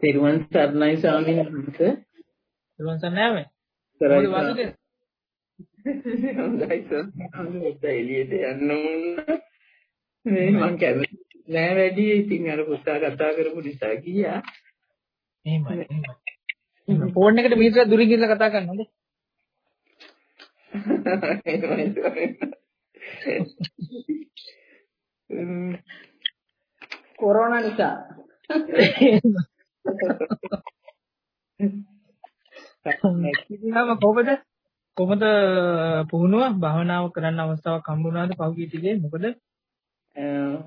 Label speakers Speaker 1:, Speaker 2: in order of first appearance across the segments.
Speaker 1: තෙරුවන් සරණයි ස්වාමීන් වහන්සේ.
Speaker 2: තෙරුවන් සරණයි වාසුදේ?
Speaker 1: හොඳයි සර්. එළියට යන්න ඕන. මේ මං කැමති නෑ වැඩි ඉතින් අර පුතා කතා කරපු නිසා ගියා.
Speaker 2: එහෙමයි එහෙමයි. ෆෝන් එකට මිනිස්සු දුරින් ගිහලා කතා කරනවද?
Speaker 1: කොරෝනා නිසා.
Speaker 2: ඉතින්ම කොහොමද? කොහොමද පුහුණුව? භාවනාව කරන්න අවස්ථාවක් හම්බුණාද පහුගිය ටිකේ මොකද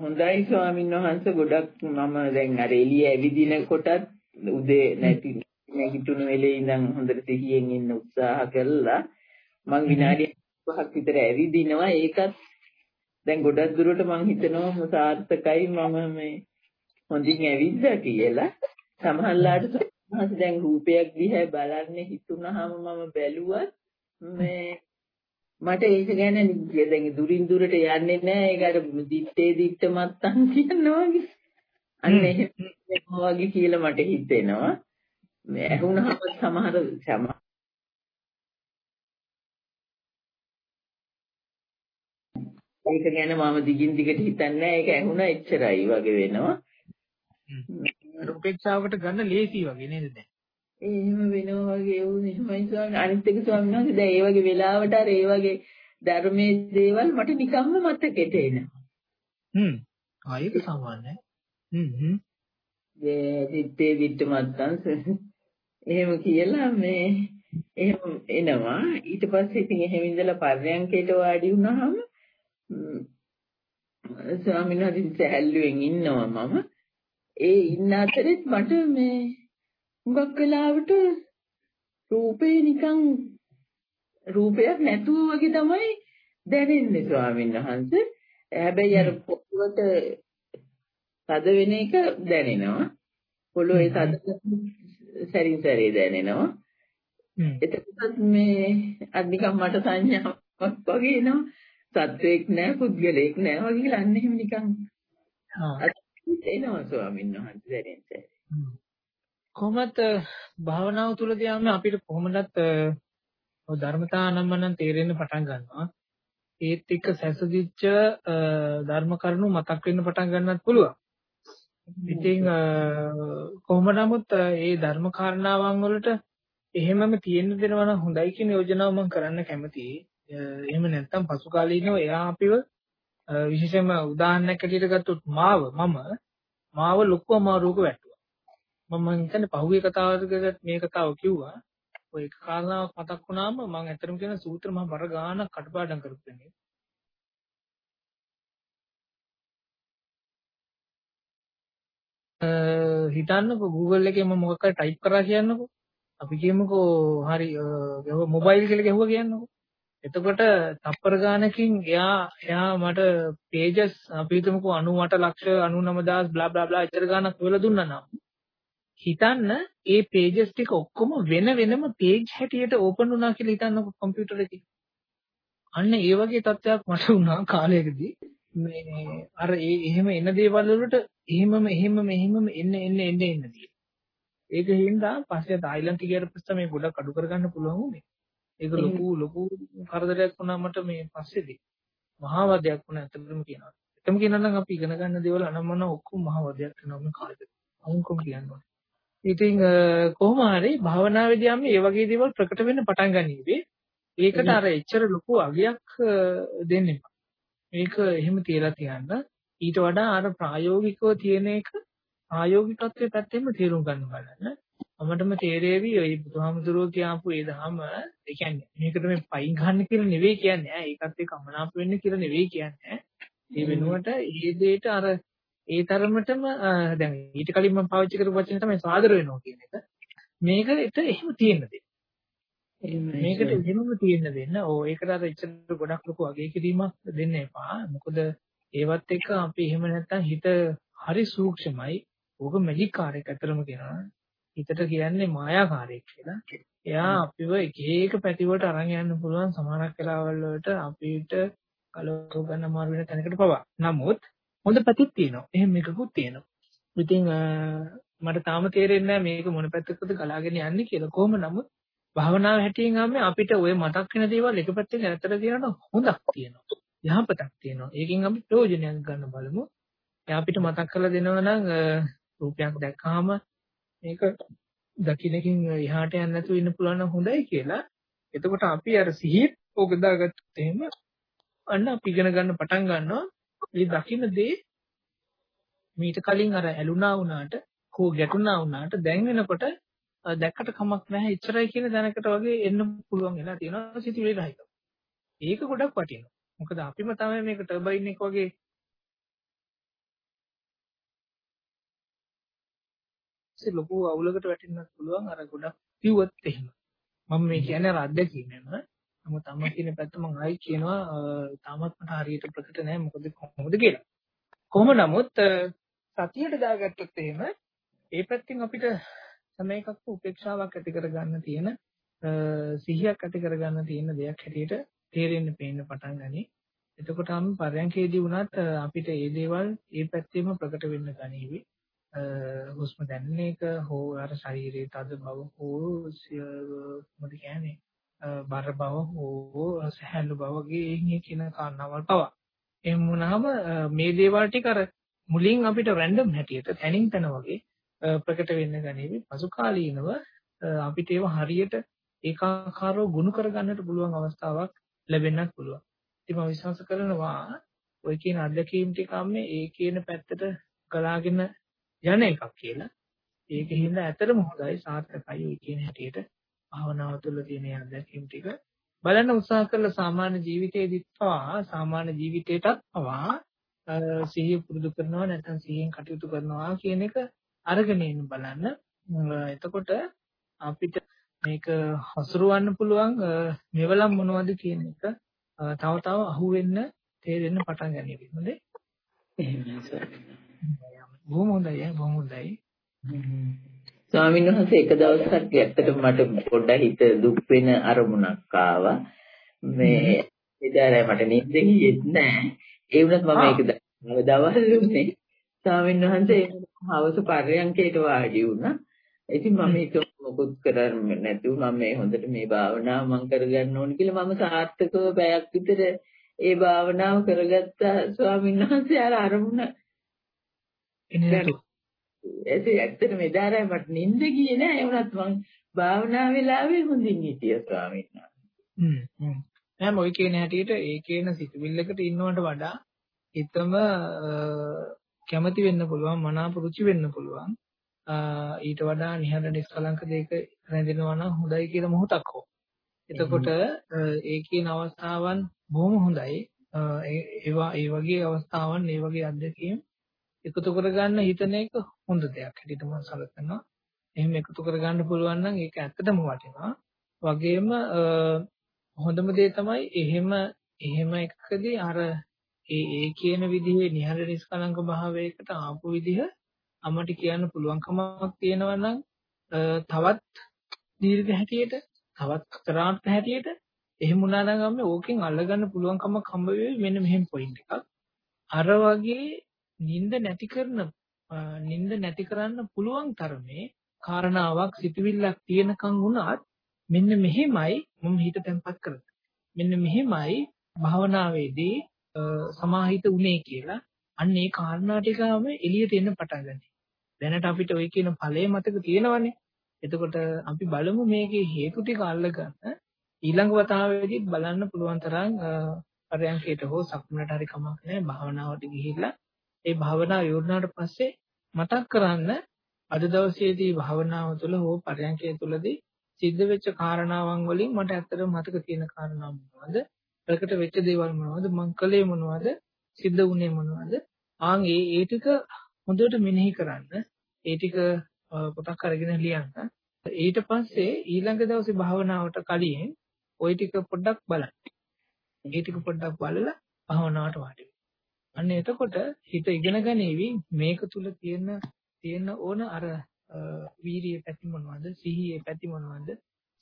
Speaker 1: හොඳයි ස්වාමීන් වහන්සේ. ගොඩක් මම දැන් අර එළිය ඇවිදින කොටත් උදේ නැති නැගිටුණු වෙලේ ඉඳන් හොඳට සිහියෙන් ඉන්න උත්සාහ කළා. මං විනාඩි 5ක් විතර ඇවිදිනවා. ඒකත් දැන් ගොඩක් දුරට මං හිතනවා සාර්ථකයි මම මේ හොඳින් ඇවිද්දා කියලා. සමහරලාට මහස දැන් රූපයක් දිහා බලන්න හිතුනහම මම බැලුවත් මේ මට ඒක ගැන දැන් දුරින් දුරට යන්නේ නැහැ. ඒක අර දිත්තේ දිත්ත මත්තන් කියනවා වගේ. අන්න එහෙම වගේ කියලා මට හිතෙනවා. මේ ඇහුනහම සමහර සම ඒක ගැන මම දිගින් දිගට හිතන්නේ ඒක ඇහුණා එච්චරයි වගේ වෙනවා
Speaker 2: උපේක්ෂාවකට ගන්න ලේසි වගේ නේද දැන්?
Speaker 1: එහෙම වෙනවා වගේ වුනේ එහෙමයි ස්වාමීන් අනිත් එක ස්වාමීන් වහන්සේ දැන් ඒ වගේ වෙලාවට අර ඒ වගේ ධර්මයේ දේවල් මට නිකම්ම මතකෙට එනවා.
Speaker 2: හ්ම්. ආයෙත් සමානයි. හ්ම් හ්ම්.
Speaker 1: ඒ දිත්තේ දිත්ත මත්තන් එහෙම කියලා මේ එහෙම එනවා ඊට පස්සේ ඉතින් එහෙම ඉඳලා පර්යංකයට වාඩි වුණාම ස්වාමීන් වහන්සේ සැහැල්ලුවෙන් ඉන්නවා මම ඒ ඉන්න අතරෙත් මට මේ හුඟක් වෙලාවට රූපේ නිකන් රූපයක් නැතුව වගේ තමයි දැනෙන්නේ ස්වාමීන් වහන්සේ. හැබැයි අර පොළොවට තද වෙන එක දැනෙනවා. පොළොවේ තද සැරින් සැරේ දැනෙනවා. එතකොට මේ අනිකම් මට සංඥාවක් වගේ එනවා. සත්වයක් නෑ පුද්ගලයෙක් නෑ වගේ කියලා අන්න එහෙම නිකන් එනවා ස්වාමීන් වහන්සේ දැනෙන්නේ.
Speaker 2: කොහොමද භාවනාව තුළදී යන්නේ අපිට කොහොමදත් ධර්මතා අනම්මනම් තේරෙන්න පටන් ගන්නවා. ඒත් එක්ක සැසදිච්ච ධර්ම කරුණු මතක් වෙන්න පටන් ගන්නත් පුළුවන්. ඉතින් කොහොම නමුත් ඒ ධර්ම කාරණාවන් වලට එහෙමම තියෙන්න දෙනවා නම් හොඳයි කියන යෝජනාව මම කරන්න කැමතියි. එහෙම නැත්නම් පසු කාලීනව එයා අපිව විශේෂයෙන්ම උදාහරණයක් ඇටියට ගත්තොත් මාව මම මාව ලොකු අමාරුවක වැටුවා. මම හිතන්නේ පහුගිය කතාවකදී මේ කතාව කිව්වා. ඔය එක කාරණාවක් මතක් වුණාම මම ඇත්තටම කියන සූත්‍ර මම බර ගානක් කටපාඩම් කරපු කෙනෙක්. හිතන්නකෝ Google එකේ මම මොකක් හරි ටයිප් කරා කියන්නකෝ. අපි කියමුකෝ හරි මොබයිල් කියලා ගැහුවා කියන්නකෝ. එතකොට තප්පර ගානකින් එයා එයා මට pages අපි හිතමුකෝ 98 ලක්ෂ 99000 බ්ලා බ්ලා බ්ලා ඉතර ගානක් හොයලා දුන්නා නම් හිතන්න ඒ pages ටික ඔක්කොම වෙන වෙනම page හැටියට open වුණා කියලා හිතන්නකෝ කම්පියුටර් එකේ. අන්න ඒ වගේ තත්ත්වයක් මට වුණා කාලයකදී මේ අර ඒ එහෙම එන දේවල් වලට එහෙමම එහෙමම එහෙමම එන්න එන්න එන්න එන්න තියෙනවා. ඒක හින්දා පස්සේ තායිලන්ත ගියට පස්සේ මේ ගොඩක් අඩු කරගන්න පුළුවන් වුණේ. ඒක ලොකු ලොකු කරදරයක් වුණා මට මේ පස්සේදී. මහා වදයක් වුණා ඇත්තටම කියනවා. එතම කියනවා නම් අපි ඉගෙන ගන්න දේවල් අනම්මන ඔක්කොම මහා වදයක් වෙනවා මේ කාලෙදී. අමුකොම කියනවා. ඉතින් කොහොම හරි භාවනාවේදී යම් මේ වගේ දේවල් ප්‍රකට වෙන්න පටන් ගන්නීවි. ඒකට අර එච්චර ලොකු අගයක් දෙන්න එපා. මේක එහෙම තියලා තියන්න. ඊට වඩා අර ප්‍රායෝගිකව තියෙන එක ප්‍රායෝගිකත්වයේ පැත්තෙන්ම තේරුම් ගන්න බලන්න. මමටම තේරෙවි ඔය බුදුහාමුදුරුවෝ කියපු ඒ ධහම ඒ කියන්නේ මේකට මේ පයින් ගන්න කියලා නෙවෙයි කියන්නේ. ඈ ඒකත් එක්ක අමනාප වෙන්න කියලා නෙවෙයි කියන්නේ. ඒ වෙනුවට ඒ දෙයට අර ඒ තරමටම දැන් ඊට කලින් මම පාවිච්චි කරපු වචනේ තමයි සාදර වෙනවා කියන එක. මේකට එහෙම තියෙන්න දෙන්න. මේකට එහෙමම තියෙන්න දෙන්න. ඕ ඒකට අර ඉච්චර ගොඩක් ලොකු අගය කිරීමක් දෙන්න එපා. මොකද ඒවත් එක්ක අපි එහෙම නැත්තම් හිත හරි සූක්ෂමයි. ඕක මැජික් කාර්යයක් අතරම කියනවා හිතට කියන්නේ මායාකාරයක් කියලා. එයා අපිව එක එක පැතිවලට අරන් යන්න පුළුවන් සමහරක් වෙලාවල් වලට අපිට කලව ගන්න අමාරු වෙන තැනකට පවා. නමුත් හොඳ පැතිත් තියෙනවා. එහෙම එකකුත් තියෙනවා. ඉතින් මට තාම තේරෙන්නේ මේක මොන පැත්තකද ගලාගෙන යන්නේ කියලා. කොහොම නමුත් භාවනාව හැටියෙන් ආන්නේ අපිට ওই මතක් වෙන දේවල් එක පැත්තෙන් ඇත්තට කියනවා හොඳක් තියෙනවා. යහපතක් තියෙනවා. ඒකෙන් අපි ප්‍රයෝජනයක් ගන්න බලමු. එයා අපිට මතක් කරලා දෙනවා නම් රූපයක් දැක්කහම මේක දකින්නකින් එහාට යන්න නැතුව ඉන්න පුළුවන් නම් හොඳයි කියලා. එතකොට අපි අර සිහිය ඕක දාගත්තොත් එහෙම අන්න අපි ඉගෙන ගන්න පටන් ගන්නවා. මේ දකින්න දේ මීට කලින් අර ඇලුනා වුණාට කෝ ගැටුණා වුණාට දැන් වෙනකොට දැක්කට කමක් නැහැ ඉච්චරයි කියන දැනකට වගේ එන්න පුළුවන් වෙලා තියෙනවා සිතුවිලි රහිතව. ඒක ගොඩක් වටිනවා. මොකද අපිම තමයි මේක ටර්බයින් එක වගේ පස්සේ ලොකු අවුලකට වැටෙන්නත් පුළුවන් අර ගොඩක් කිව්වොත් එහෙම. මම මේ කියන්නේ අර අත්දැකීමෙන් නමුත් අම්මා කියන පැත්ත මම ආයි කියනවා තාමත් මට හරියට ප්‍රකට නැහැ මොකද කොහොමද කියලා. කොහොම නමුත් සතියට දාගත්තොත් එහෙම ඒ පැත්තෙන් අපිට හැම එකක්ම උපේක්ෂාවක් ඇති කරගන්න තියෙන සිහියක් ඇති කරගන්න තියෙන දෙයක් හැටියට තේරෙන්න පේන්න පටන් ගනී. එතකොට අපි පරයන්කේදී වුණත් අපිට මේ දේවල් ඒ පැත්තෙම ප්‍රකට වෙන්න ගනීවි. හුස්ම දැනෙන එක හෝ අර ශරීරයේ තද බව හෝ මොකද කියන්නේ බර බව හෝ සහැල්ලු බව වගේ කියන කාරණාවල් පවා එහෙම වුණාම මේ දේවල් ටික අර මුලින් අපිට රැන්ඩම් හැටියට තනින් තන වගේ ප්‍රකට වෙන්න ගනීවි පසු කාලීනව අපිට ඒව හරියට ඒකාකාරව ගුණ කරගන්නට පුළුවන් අවස්ථාවක් ලැබෙන්නත් පුළුවන්. ඉතින් මම විශ්වාස කරනවා ඔය කියන අත්දැකීම් ටික අම්මේ ඒ කියන පැත්තට ගලාගෙන යන එකක් කියලා. ඒකෙහිඳ ඇතරම හොඳයි සාර්ථකයි ඔය කියන හැටියට භාවනාව තුළ තියෙන අත්දැකීම් ටික බලන්න උත්සාහ කරලා සාමාන්‍ය ජීවිතයේදීත් පවා සාමාන්‍ය ජීවිතේටත් පවා සිහිය පුරුදු කරනවා නැත්නම් සිහියෙන් කටයුතු කරනවා කියන එක අරගෙන ඉන්න බලන්න. එතකොට අපිට මේක හසුරවන්න පුළුවන් මෙවලම් මොනවද කියන එක තව තව අහුවෙන්න තේරෙන්න පටන් ගන්නවා. හොඳේ?
Speaker 1: එහෙමයි සර්.
Speaker 2: බොහොම හොඳයි බොහොම හොඳයි.
Speaker 1: ස්වාමීන් වහන්සේ එක දවසක් ඇත්තටම මට පොඩ්ඩක් හිත දුක් වෙන අරමුණක් ආවා. මේ ඉදාරයි මට නිින්ද ගියෙත් නෑ. ඒ වුණත් මම ඒක දවල් උනේ ස්වාමීන් වහන්සේ හවස පරයන්කේට වාඩි වුණා. ඉතින් මම ඒක මොකුත් කරන්නේ නැතුව මම මේ හොඳට මේ භාවනාව මම කරගන්න ඕනේ කියලා මම සාර්ථකව පැයක් විතර ඒ භාවනාව කරගත්තා ස්වාමීන් වහන්සේ අර අරමුණ එන්නේ ඒ ඇත්තටම එදාරයි මට නිින්ද ගියේ නෑ ඒ වුණත් මං භාවනා වෙලාවේ හොඳින් හිටියා ස්වාමීන් වහන්සේ.
Speaker 2: හ්ම්. නෑ මොයි කියන හැටියට ඒ කියන සිතුවිල්ලකට ඉන්නවට වඩා හිතම කැමති වෙන්න පුළුවන් මනාප රුචි වෙන්න පුළුවන්. ඊට වඩා නිහඬ නිස්කලංක දෙයක රැඳෙනවා නම් හොඳයි කියලා මොහොතක් හෝ. එතකොට ඒ කියන අවස්ථාවන් බොහොම හොඳයි. ඒවා ඒ වගේ අවස්ථාවන් ඒ වගේ අත්දැකීම් එකතු කරගන්න හිතන එක හොඳ දෙයක් හැටියට මම සලකනවා. එහෙම එකතු කරගන්න පුළුවන් නම් ඒක ඇත්තටම වටිනවා. වගේම හොඳම දේ තමයි එහෙම එහෙම එකකදී අර ඒ ඒ කියන විදිහේ නිහඬ නිස්කලංක භාවයකට ආපු විදිහ අමට කියන්න පුළුවන්කමක් තියෙනවා නම් තවත් දීර්ඝ හැටියට තවත් කරාන්ත හැටියට එහෙම වුණා නම් අම්මේ ඕකෙන් අල්ලගන්න පුළුවන්කමක් හම්බ වෙයි මෙන්න මෙහෙම පොයින්ට් එකක්. අර වගේ නිින්ද නැති කරන නිින්ද නැති කරන්න පුළුවන් තරමේ කාරණාවක් සිතුවිල්ලක් තියෙනකන් වුණත් මෙන්න මෙහෙමයි මම හිත තැම්පත් කරගන්න. මෙන්න මෙහෙමයි භාවනාවේදී සමාහිත උනේ කියලා අන්න ඒ කාරණා ටිකම එළියට එන්න පටන් ගන්නවා. දැනට අපිට ওই කියන ඵලයේ මතක තියෙනවනේ. එතකොට අපි බලමු මේකේ හේතු ටික අල්ලගන්න ඊළඟ වතාවේදීත් බලන්න පුළුවන් තරම් පරයන්කයට හෝ සක්මනට හරි කමක් නැහැ භාවනාවට ගිහිල්ලා ඒ භාවනාව ඉවරනාට පස්සේ මතක් කරන්න අද දවසේදී භාවනාව තුළ හෝ පරයන්කය තුළදී සිද්ධ වෙච්ච කාරණාවන් වලින් මට ඇත්තටම මතක තියෙන කාරණා මොනවද? ප්‍රකට වෙච්ච දේවල් මොනවද? මං කළේ මොනවද? සිද්ධ වුණේ මොනවද? ආන් ඒ ඒ ටික හොඳට මෙනෙහි කරන්න. ඒ ටික පොතක් අරගෙන ලියන්න. ඊට පස්සේ ඊළඟ දවසේ භාවනාවට කලින් ওই ටික පොඩ්ඩක් බලන්න. ඒ ටික පොඩ්ඩක් බලලා භාවනාවට වාඩි අන්න එතකොට හිත ඉගෙන ගනීවි මේක තුල තියෙන තියෙන ඕන අර වීරිය පැති මොනවද සිහියේ පැති මොනවද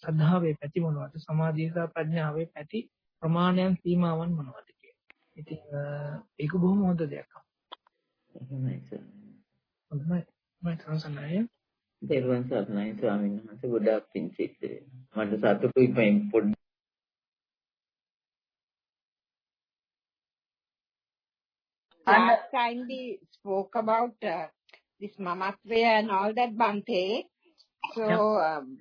Speaker 2: සද්ධාවේ පැති මොනවද සමාධිය සහ ප්‍රඥාවේ පැති ප්‍රමාණයන් සීමාවන් මොනවද කියලා. ඉතින් ඒක බොහොම හොඳ දෙයක්.
Speaker 1: එහෙමයි සර්.
Speaker 2: හොඳයි. මම තනසනයි.
Speaker 1: දේරුවන් සරණයි ස්වාමීන් වහන්සේ ගොඩාක් පිං සිද්ධ වෙනවා. මට සතුටුයි මේ පොඩ්ඩ
Speaker 3: Last time we spoke about uh, this Mamatveya and all that Bante. So um,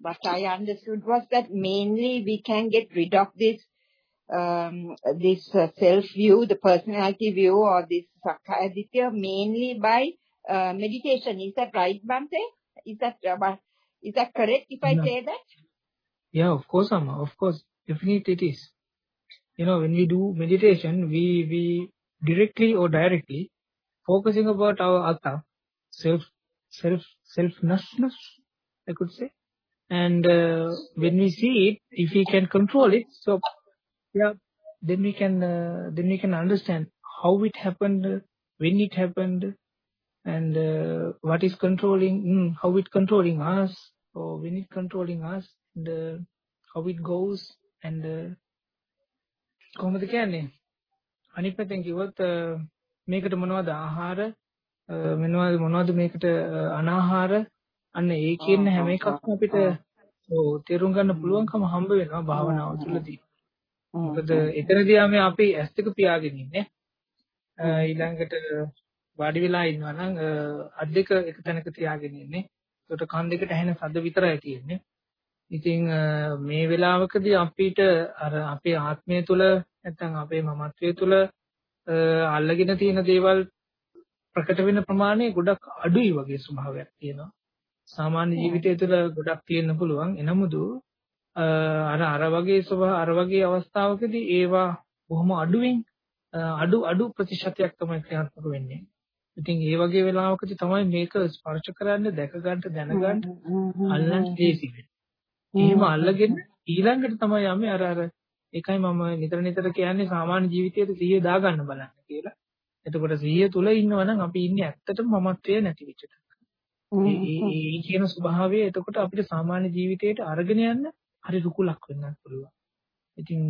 Speaker 3: what I understood was that mainly we can get rid of this um, this uh, self view, the personality view, or this Sakkaya Ditya mainly by uh, meditation. Is that right, Bante? Is that uh, is that correct if I
Speaker 2: no.
Speaker 3: say that?
Speaker 2: Yeah, of course, Amma. Of course, definitely it is. You know, when we do meditation, we we directly or directly focusing about our atta, self, self, selfnessness, I could say. And uh, when we see it, if we can control it, so yeah, then we can uh, then we can understand how it happened, when it happened, and uh, what is controlling, mm, how it controlling us, or when it controlling us, and uh, how it goes, and uh, කොහොමද කියන්නේ අනිත් පැත්තෙන් කිව්වොත් මේකට මොනවද ආහාර මොනවද මොනවද මේකට අනාහාර අන්න ඒ කියන හැම එකක්ම අපිට ඔව් තේරුම් ගන්න පුළුවන්කම හම්බ වෙනවා භාවනාව තුළදී. මොකද එතනදී ආමේ අපි ඇස් දෙක පියාගෙන ඉන්නේ. ඊළඟට වාඩි වෙලා ඉන්නවා නම් අත් දෙක එක තැනක තියාගෙන ඉන්නේ. ඒකට කන් දෙකට ඇහෙන සද්ද විතරයි තියෙන්නේ. ඉතින් මේ වෙලාවකදී අපිට අර අපේ ආත්මය තුළ නැත්නම් අපේ මමත්වයේ තුළ අල්ලගෙන තියෙන දේවල් ප්‍රකට වෙන ප්‍රමාණය ගොඩක් අඩුයි වගේ ස්වභාවයක් තියෙනවා. සාමාන්‍ය ජීවිතය තුළ ගොඩක් තියෙන්න පුළුවන්. එනමුදු අර අර වගේ ස්වභාව අර වගේ අවස්ථාවකදී ඒවා බොහොම අඩුවෙන් අඩු අඩු ප්‍රතිශතයක් තමයි ක්‍රියාත්මක වෙන්නේ. ඉතින් ඒ වගේ වෙලාවකදී තමයි මේක ස්පර්ශ කරන්න, දැක ගන්න, දැනගන්න අල්ලන්න ලේසි වෙන්නේ. එහෙම අල්ලගෙන ඊළඟට තමයි යන්නේ අර අර ඒකයි මම නිතර නිතර කියන්නේ සාමාන්‍ය ජීවිතයේ සිහිය දාගන්න බලන්න කියලා. එතකොට සිහිය තුල ඉන්නවනම් අපි ඉන්නේ ඇත්තටම මමත්වයේ නැති විචිත. ඒ කියන ස්වභාවය එතකොට අපිට සාමාන්‍ය ජීවිතයට අරගෙන යන්න හරි රුකුලක් වෙන්නත් පුළුවන්. ඉතින්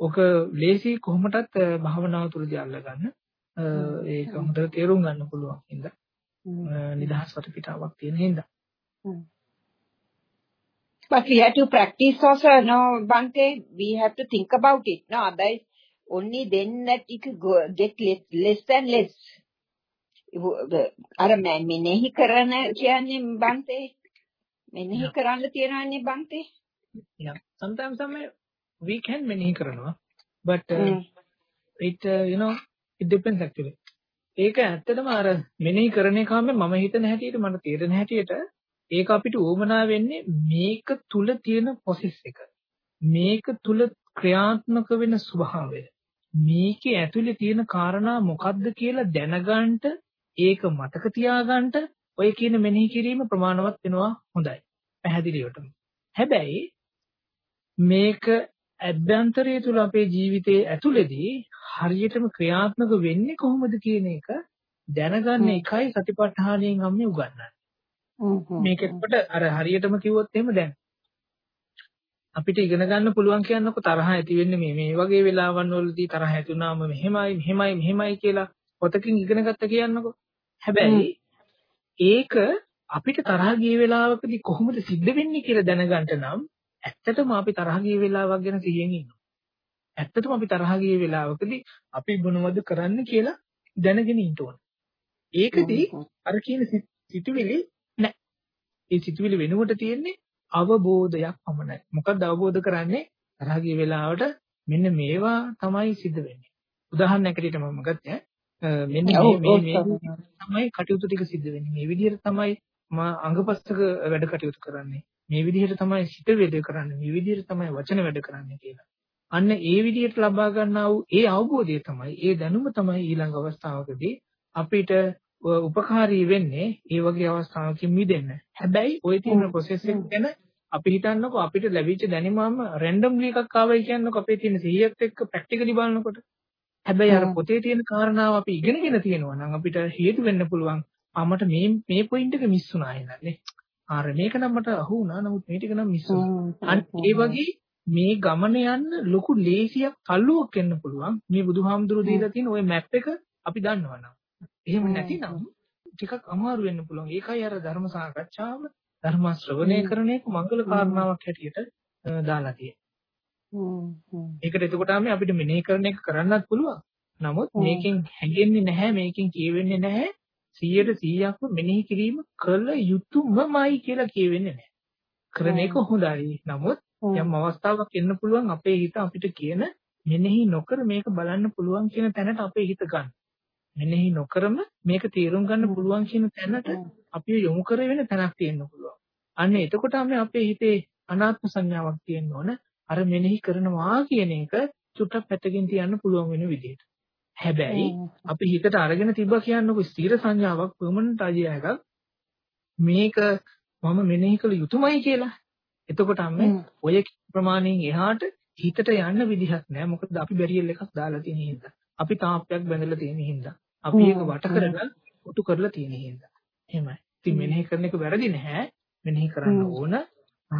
Speaker 2: ඔක ලේසි කොහොමටත් භාවනාව තුළදී අල්ලගන්න ඒක හොඳට තේරුම් ගන්න පුළුවන් හින්දා නිදහස් වටපිටාවක් තියෙන හින්දා.
Speaker 3: But we have to practice also, no, Bante, we have to think about it, no, otherwise only then that it go, get less, less and less. අර මෙනෙහි කරන කියන්නේ බන්තේ මෙනෙහි කරන්න තියනන්නේ බන්තේ
Speaker 2: yeah. Sometimes some we can මෙනෙහි කරනවා. But uh, mm. it uh, you know it depends actually. ඒක ඇත්තටම අර මෙනෙහි කරන එකම මම හිතන හැටියට මට තේරෙන හැටියට ඒක අපිට උවමනා වෙන්නේ මේක තුල තියෙන process එක මේක තුල ක්‍රියාත්මක වෙන ස්වභාවය මේකේ ඇතුලේ තියෙන කාරණා මොකද්ද කියලා දැනගන්න ඒක මතක තියාගන්න ඔය කියන මෙනෙහි කිරීම ප්‍රමාණවත් වෙනවා හොඳයි. පැහැදිලිවටම. හැබැයි මේක අභ්‍යන්තරය තුල අපේ ජීවිතයේ ඇතුළේදී හරියටම ක්‍රියාත්මක වෙන්නේ කොහොමද කියන එක දැනගන්න එකයි සතිපට්ඨානයෙන් අම්මේ උගන්වන්නේ. මේක එතකොට අර හරියටම කිව්වොත් එහෙම දැන් අපිට ඉගෙන ගන්න පුළුවන් කියන්නකො තරහ ඇති වෙන්නේ මේ මේ වගේ වෙලාවන් වලදී තරහ ඇති වුණාම මෙහෙමයි මෙහෙමයි මෙහෙමයි කියලා පොතකින් ඉගෙන ගත්ත කියන්නකො. හැබැයි ඒක අපිට තරහ ගිය වෙලාවකදී කොහොමද සිද්ධ වෙන්නේ කියලා දැනගන්න නම් ඇත්තටම අපි තරහ ගිය වෙලාවක් ගැන සිහියෙන් ඉන්නවා. ඇත්තටම අපි තරහ ගිය වෙලාවකදී අපි මොනවද කරන්න කියලා දැනගෙන ඉන්න ඕන. ඒකදී අර කියන සිතුවිලි. ඒ සිතුවිලි වෙනුවට තියෙන්නේ අවබෝධයක් පමණයි. මොකක්ද අවබෝධ කරන්නේ? තරහ ගිය වෙලාවට මෙන්න මේවා තමයි සිද්ධ වෙන්නේ. උදාහරණයක් ඇටියට මම ගත්තේ මෙන්න මේ මේ තමයි කටයුතු ටික සිද්ධ වෙන්නේ. මේ විදිහට තමයි මම අංගපස්සක වැඩ කටයුතු කරන්නේ. මේ විදිහට තමයි සිත වේද කරන්නේ. මේ විදිහට තමයි වචන වැඩ කරන්නේ කියලා. අන්න ඒ විදිහට ලබා ගන්නා වූ ඒ අවබෝධය තමයි, ඒ දැනුම තමයි ඊළඟ අවස්ථාවකදී අපිට උපකාරී වෙන්නේ ඒ වගේ අවස්ථාවකින් මිදෙන්න. හැබැයි ওই තියෙන process එක ගැන අපි හිතන්නකෝ අපිට ලැබිච්ච දැනුමම රැන්ඩම්ලි එකක් ආවයි කියන්නකෝ අපේ තියෙන සිහියත් එක්ක ප්‍රැක්ටිකලි බලනකොට. හැබැයි අර පොතේ තියෙන කාරණාව අපි ඉගෙනගෙන තියෙනවා නම් අපිට හේතු වෙන්න පුළුවන් අපමට මේ මේ පොයින්ට් එක මිස් වුණා නේද? ආර මේක නම් මට අහු වුණා නමුත් මේ ටික නම් මිස් වුණා. අන්න ඒ වගේ මේ ගමන යන්න ලොකු ලේසියක් තල්ලුවක් වෙන්න පුළුවන්. මේ බුදුහාමුදුරු දීලා තියෙන ওই මැප් එක අපි දන්නවනම්. එහෙම නැතිනම් ටිකක් අමාරු වෙන්න පුළුවන්. ඒකයි අර ධර්ම සාකච්ඡාව ධර්ම ශ්‍රවණය කරන එක මංගල කාරණාවක් හැටියට දාලා තියෙන්නේ. ඒකට එතකොට අපිට මෙනෙහි කරන එක කරන්නත් පුළුවන්. නමුත් මේකෙන් හැගෙන්නේ නැහැ මේකෙන් කියවෙන්නේ නැහැ 100ට 100ක්ම මෙනෙහි කිරීම කළ යුතුයමයි කියලා කියවෙන්නේ නැහැ. කරන එක හොඳයි. නමුත් යම් අවස්ථාවක් එන්න පුළුවන් අපේ හිත අපිට කියන මෙනෙහි නොකර මේක බලන්න පුළුවන් කියන තැනට අපේ හිත ගන්න. මෙනෙහි නොකරම මේක තේරුම් ගන්න පුළුවන් කියන තැනට අපි යොමු කර වෙන තැනක් තියෙන්න පුළුවන්. අන්න එතකොට අපේ හිතේ අනාත්ම සංඥාවක් තියෙන්න ඕන. අර මෙනෙහි කරනවා කියන එක චුට්ටක් පැත්තකින් තියන්න පුළුවන් වෙන විදිහට. හැබැයි අපි හිතට අරගෙන තිබ්බා කියන්නකො ස්ථිර සංඥාවක් පර්මනන්ට් අධ්‍යයයක් මේක මම මෙනෙහි කළ යුතුමයි කියලා. එතකොට අම්ම ඔය ප්‍රමාණයෙන් එහාට හිතට යන්න විදිහක් නැහැ. මොකද අපි බැරියල් එකක් දාලා තියෙන හින්දා. අපි තාප්පයක් බැඳලා තියෙන හින්දා. අපි ඒක වට කරලා කොටු කරලා තියෙන හින්දා. එහෙමයි. ඉතින් මෙනෙහි කරන එක වැරදි නැහැ. මෙනෙහි කරන්න ඕන.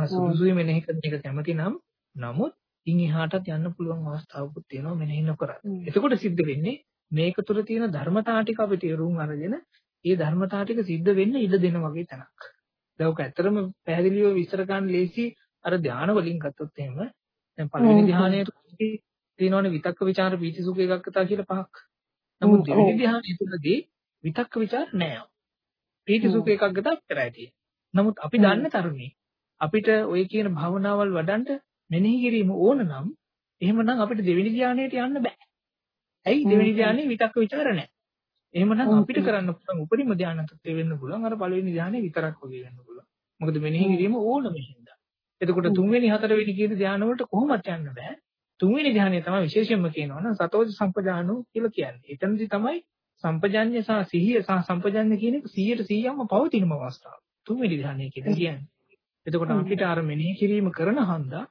Speaker 2: සුදුසුයි මෙනෙහි කරන එක කැමති නම් නමුත් ඉන් එහාටත් යන්න පුළුවන් අවස්ථාවකුත් තියෙනවා මෙනෙහි නොකර. එතකොට සිද්ධ වෙන්නේ මේක තුළ තියෙන ධර්මතා ටික අපි තේරුම් අරගෙන ඒ ධර්මතා ටික සිද්ධ වෙන්න ඉඩ දෙන වගේ තැනක්. දැන් ඔක ඇත්තටම පැහැදිලිව විස්තර ගන්න ලේසි අර ධානය වලින් ගත්තොත් එහෙම දැන් පළවෙනි ධානයේ තියෙනවනේ විතක්ක ਵਿਚාර පීති සුඛ ඒකක්කතා කියලා පහක්. නමුත් දෙවෙනි ධ්‍යානය තුළදී විතක්ක ਵਿਚාර නැහැ. පීති සුඛ ඒකක්කතා කරයි තියෙන්නේ. නමුත් අපි දන්න තරමේ අපිට ওই කියන භවනාවල් වඩන්න මෙනෙහි කිරීම ඕන නම් එහෙමනම් අපිට දෙවෙනි ධ්‍යානයට යන්න බෑ. ඇයි දෙවෙනි ධ්‍යානෙ විතක්ක ਵਿਚාර නැහැ. එහෙමනම් අපිට කරන්න පුළුවන් උපරිම ධ්‍යාන තත්ත්වෙ වෙන්න පුළුවන් අර පළවෙනි ධ්‍යානෙ විතරක් වගේ වෙන්න පුළුවන්. මොකද මෙනෙහි කිරීම ඕනම හින්දා. එතකොට තුන්වෙනි හතරවෙනි කියන ධ්‍යාන වලට කොහොමවත් යන්න බෑ. තුන්වෙනි ධානය තමයි විශේෂයෙන්ම කියනවා නම් සතෝජ සම්පජානෝ කියලා කියන්නේ. එතනදි තමයි සම්පජාඤ්ඤ සහ සිහිය සහ සම්පජාඤ්ඤ කියන එක 100ට 100ක්ම පවතිනම අවස්ථාව. තුන්වෙනි ධානය කියලා කියන්නේ. එතකොට අපිට අර මෙනෙහි කිරීම කරන හන්දා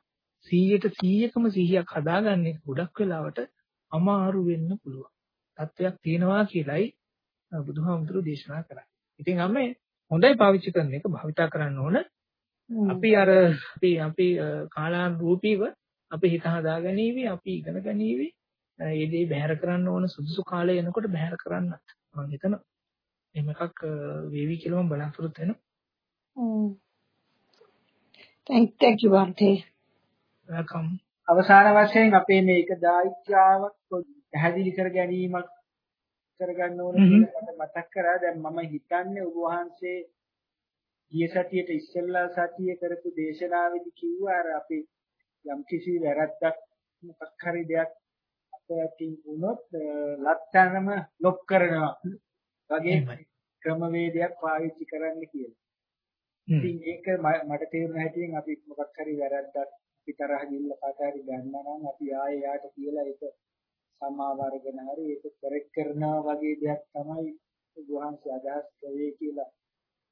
Speaker 2: 100ට 100කම 100ක් හදාගන්නේ ගොඩක් වෙලාවට අමාරු වෙන්න පුළුවන්. තත්වයක් තියෙනවා කියලයි බුදුහාමුදුරු දේශනා කරන්නේ. ඉතින් අපි හොඳයි පාවිච්චි කරන එක භාවිතා කරන්න ඕන. අපි අර අපි අපි කාලානුරූපීව අපි හිත හදාගනීවි, අපි ඉගෙන ගනීවි. ඒ දේ බැහැර කරන්න ඕන සුදුසු කාලය එනකොට බැහැර කරන්න. මම හිතනවා එහෙම එකක් වේවි කියලා මම බලාපොරොත්තු වෙනවා.
Speaker 3: Thank, thank you, Bhante.
Speaker 2: welcome.
Speaker 4: අවසාන වශයෙන් අපේ මේක දායිත්‍යාවක් පැහැදිලි කර ගැනීමක් කරගන්න ඕන කියලා මතක් කරා. දැන් මම හිතන්නේ ඔබ වහන්සේ ගිය සතියේට ඉස්සෙල්ලා සතියේ කරපු දේශනාවේදී කිව්වා අර අපි යම් කිසි වැරද්දක් මොකක් හරි දෙයක් අපින් වුණොත් ලක්ෂණම ලොක් කරනවා වගේ ක්‍රමවේදයක් පාවිච්චි කරන්න කියලා. ඉතින් ඒක මට තේරුණ හැටියෙන් අපි මොකක් හරි වැරද්දක් අපි තරහ ගිල්ල කතාරි ගන්නවා නම් අපි ආයෙ යාට කියලා ඒක සමාව අරගෙන හරි ඒක කරෙක්ට් කරනවා වගේ දෙයක් තමයි ගුවහන්සේ අදහස් කළේ කියලා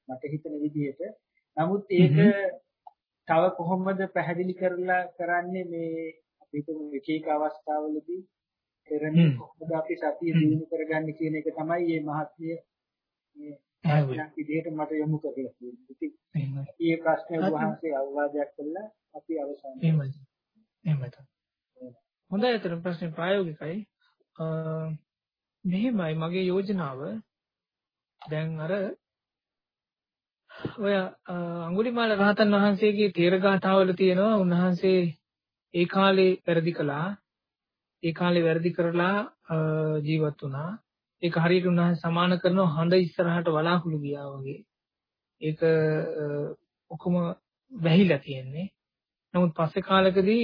Speaker 4: මට හිතෙන විදිහට. නමුත් ඒක තව කොහොමද පැහැදිලි කරලා කරන්නේ මේ අපි තුමු එක එක අවස්ථාවලදී කරන්නේ කොහොමද අපි සතිය දිනු කරගන්නේ කියන එක තමයි මේ මහත්මිය මේ විදිහට මට යොමු කරලා තියෙන්නේ. ඉතින් මේ ප්‍රශ්නේ වහන්සේ අවවාදයක් කළා අපි අවසන්.
Speaker 2: එහෙමයි. එහෙමයි. හොඳයි අතන ප්‍රශ්නේ ප්‍රායෝගිකයි. මෙහෙමයි මගේ යෝජනාව දැන් අර ඔය අඟුලිමාල රහතන් වහන්සේගේ තේරගාථාවල තියෙනවා උන්වහන්සේ ඒ කාලේ වැරදි කළා. ඒ කාලේ වැරදි කරලා ජීවත් වුණා. ඒක හරියට උන්වහන්සේ සමාන කරනවා හඳ ඉස්සරහට වලාකුළු ගියා වගේ. ඒක ඔක්කොම වැහිලා තියෙන්නේ. නමුත් පස්සේ කාලෙකදී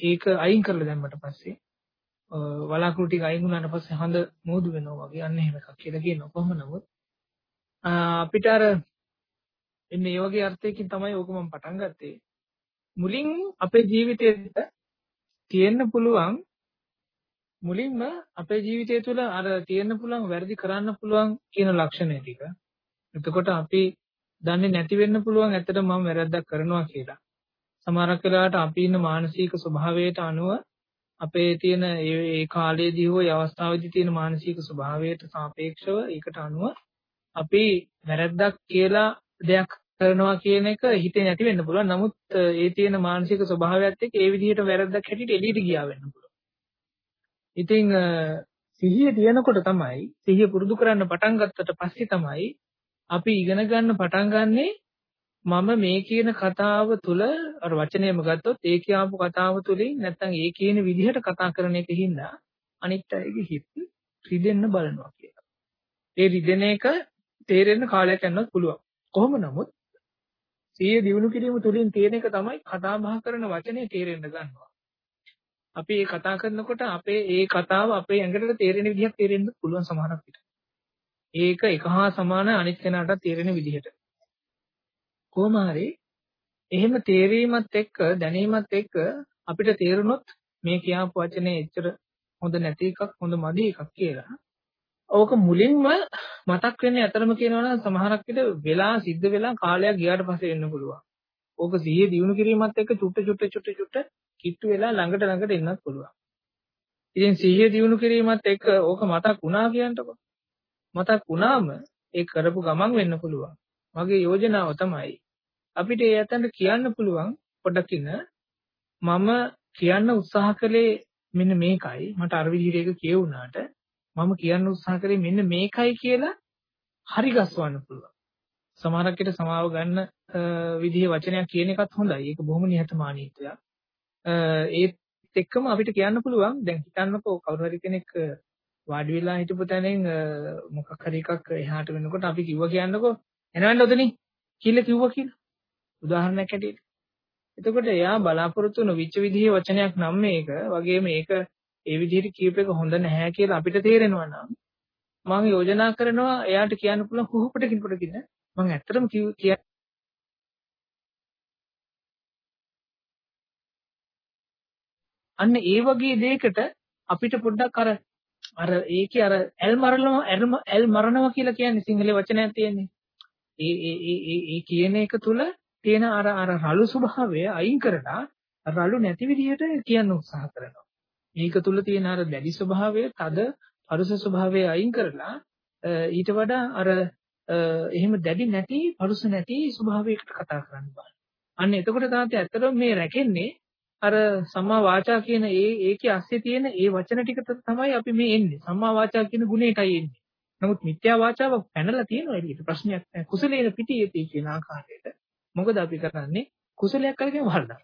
Speaker 2: ඒක අයින් කරලා දැම්මට පස්සේ වලාකුළු ටික අයින් වුණාට පස්සේ හඳ මෝදු වෙනවා වගේ අන්න එහෙම එකක් කියලා කියනවා කොහොම නමුත්. අපිට අර එන්නේ මේ වගේ අර්ථයකින් තමයි ඕක මම පටන් ගත්තේ. මුලින් අපේ ජීවිතේට තියෙන්න පුළුවන් මුලින්ම අපේ ජීවිතය තුළ අර තියෙන්න පුළුවන් වැරදි කරන්න පුළුවන් කියන ලක්ෂණ ටික. එතකොට අපි දන්නේ නැති වෙන්න පුළුවන් ඇත්තට මම වැරද්දක් කරනවා කියලා. සමහරක් වෙලාවට අපි ඉන්න මානසික ස්වභාවයට අනුව අපේ තියෙන ඒ කාලයේදී හෝ ඒ අවස්ථාවේදී තියෙන මානසික ස්වභාවයට සාපේක්ෂව ඒකට අනුව අපි වැරද්දක් කියලා දෙයක් කරනවා කියන එක හිතේ නැති වෙන්න පුළුවන්. නමුත් ඒ තියෙන මානසික ස්වභාවයත් එක්ක ඒ විදිහට වැරද්දක් හැටියට එළියට ගියා වෙන්න පුළුවන්. ඉතින් සිහිය තියෙනකොට තමයි සිහිය පුරුදු කරන්න පටන් ගත්තට පස්සේ තමයි අපි ඉගෙන ගන්න පටන් ගන්නේ මම මේ කියන කතාව තුළ අර වචනයම ගත්තොත් ඒ කියපු කතාව තුළින් නැත්තම් ඒ කියන විදිහට කතා කරන එකකින්ද අනිත් අයගේ හිත රිදෙන්න බලනවා කියලා. ඒ රිදෙන එක තේරෙන්න කාලයක් යනවත් පුළුවන්. කොහොම නමුත් සිහිය දිනු කිරීම තුළින් තියෙන එක තමයි කතා බහ කරන වචනේ තේරෙන්න ගන්නවා. අපි මේ කතා කරනකොට අපේ ඒ කතාව අපේ ඇඟට තේරෙන විදිහක් තේරෙන්න පුළුවන් සමහරක් විට. ඒක එක හා සමාන අනිත් කෙනාට තේරෙන විදිහට. කොහොම හරි එහෙම තේරීමත් එක්ක දැනීමත් එක්ක අපිට තේරුනොත් මේ කියපු වචනේ එච්චර හොඳ නැති එකක් හොඳ මදි එකක් කියලා. ඕක මුලින්ම මතක් වෙන්නේ අතරම කියනවා නම් සමහරක් විට වෙලා සිද්ධ වෙලා කාලයක් ගියාට පස්සේ වෙන්න පුළුවන්. ඕක සිහිය දියුණු කිරීමත් එක්ක චුට්ට චුට්ට චුට්ට චුට්ට කිට්ටු වෙලා ළඟට ළඟට එන්නත් පුළුවන්. ඉතින් සිහිය දියුණු කිරීමත් එක්ක ඕක මතක් වුණා කියන්නකො. මතක් වුණාම ඒ කරපු ගමන් වෙන්න පුළුවන්. මගේ යෝජනාව තමයි අපිට ඒ අතන්ට කියන්න පුළුවන් පොඩ්ඩක් ඉන්න මම කියන්න උත්සාහ කළේ මෙන්න මේකයි මට අර විදිහට ඒක කියවුණාට මම කියන්න උත්සාහ කරේ මෙන්න මේකයි කියලා හරි ගස්වන්න පුළුවන්. සමහරක් විට සමාව ගන්න විදිහේ වචනයක් කියන එකත් හොඳයි. ඒක බොහොම නිහතමානීත්වයක්. ඒත් එක්කම අපිට කියන්න පුළුවන් දැන් හිතන්නකෝ කවුරු හරි කෙනෙක් වාඩි වෙලා හිටපු තැනින් මොකක් හරි එකක් එහාට වෙනකොට අපි කිව්වා කියන්නකෝ එනවන්න ඔතනින් කියලා කිව්වා කියලා. උදාහරණයක් ඇටියෙට. එතකොට එයා බලාපොරොත්තු නොවිච්ච විදිහේ වචනයක් නම් මේක වගේ මේක ඒ විදිහට කියූප එක හොඳ නැහැ කියලා අපිට තේරෙනවා නම් මම යෝජනා කරනවා එයාට කියන්න පුළුවන් කුහුපටකින් පොඩකින් මම ඇත්තටම කිය අන්න ඒ වගේ දෙයකට අපිට පොඩ්ඩක් අර අර ඒකේ අර ඇල් මරනවා ඇල් මරනවා කියලා කියන්නේ සිංහලේ වචනයක් තියෙන්නේ. ඒ ඒ ඒ ඒ කියන එක තුල තියෙන අර අර රළු ස්වභාවය අයින් කරලා රළු නැති විදිහට කියන්න උත්සාහ කරනවා. මේක තුල තියෙන අර දැඩි ස්වභාවය, තද පරුස ස්වභාවය අයින් කරලා ඊට වඩා අර එහෙම දැඩි නැති, පරුස නැති ස්වභාවයකට කතා කරන්න බලන්න. අන්න එතකොට තාත්තේ ඇත්තටම මේ රැකෙන්නේ අර සම්මා වාචා කියන ඒ ඒකේ ඇස්සේ තියෙන ඒ වචන ටික තමයි අපි මේ එන්නේ. සම්මා වාචා කියන ගුණයටයි එන්නේ. නමුත් මිත්‍යා වාචාව පැනලා තියෙනවා එළියට. ප්‍රශ්නයක් නැහැ. කුසලයේ පිටියේ තියෙන ආකාරයට. මොකද අපි කරන්නේ කුසලයක් කරගෙන වහලා.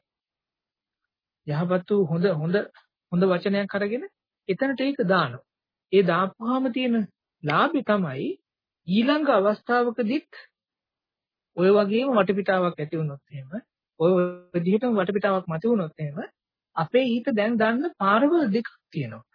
Speaker 2: යහපත් වූ හොඳ හොඳ හොඳ වචනයක් අරගෙන එතනට ඒක දානවා. ඒ දාපුවාම තියෙන ලාභය තමයි ඊළඟ අවස්ථාවකදීත් ඔය වගේම වටපිටාවක් ඇති වුණොත් එහෙම ඔය විදිහටම වටපිටාවක් මත වුණොත් එහෙම අපේ හිත දැන් දන්න පාරවල් දෙකක් තියෙනවා.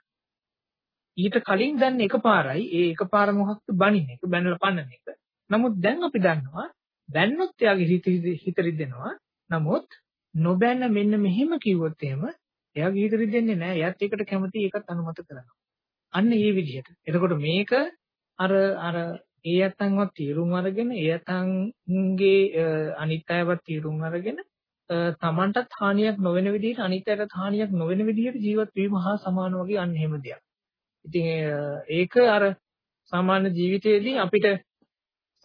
Speaker 2: ඊට කලින් දැන් එකපාරයි ඒ එකපාර මොකක්ද බණින එක බැනලා පන්නන එක. නමුත් දැන් අපි දන්නවා බැන්නොත් එයාගේ හිත හිත රිදෙනවා. නමුත් නොබැන්න මෙන්න මෙහෙම කිව්වොත් එහෙම එයාගේ හිත රිදෙන්නේ නැහැ. එයාත් ඒකට කැමති ඒකත් අනුමත කරනවා. අන්න ඒ විදිහට. එතකොට මේක අර අර ඒ යත්තන්වත් තීරුම් අරගෙන ඒ යත්තන්ගේ අනිත් අයවත් තීරුම් අරගෙන තමන්ටත් හානියක් නොවන විදිහට අනිත් අයටත් හානියක් නොවන විදිහට ජීවත් වීම හා සමාන වගේ අන්න එහෙම දෙයක්. ඉතින් ඒක අර සාමාන්‍ය ජීවිතයේදී අපිට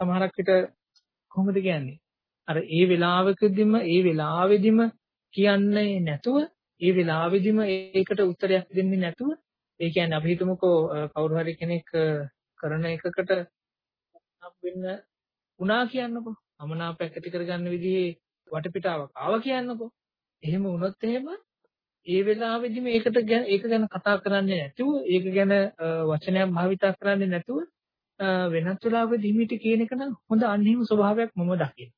Speaker 2: සමහරක් විට කොහොමද කියන්නේ? අර ඒ වෙලාවකදීම ඒ වෙලාවෙදිම කියන්නේ නැතුව ඒ වෙලාවෙදිම ඒකට උත්තරයක් දෙන්නේ නැතුව ඒ කියන්නේ අපි හිතමුකෝ කවුරු හරි කෙනෙක් කරන එකකට වෙන්න වුණා කියන්නකෝ අමනාපයක් ඇති කරගන්න විදිහේ වටපිටාවක් ආවා කියන්නකෝ එහෙම වුණොත් එහෙම ඒ වෙලාවෙදිම ඒකට ගැන ඒක ගැන කතා කරන්නේ නැතුව ඒක ගැන වචනයක් භාවිතා කරන්නේ නැතුව වෙනත් වෙලාවකදී හිමිට කියන එක නම් හොඳ අන්හිම ස්වභාවයක් මම දකිනවා.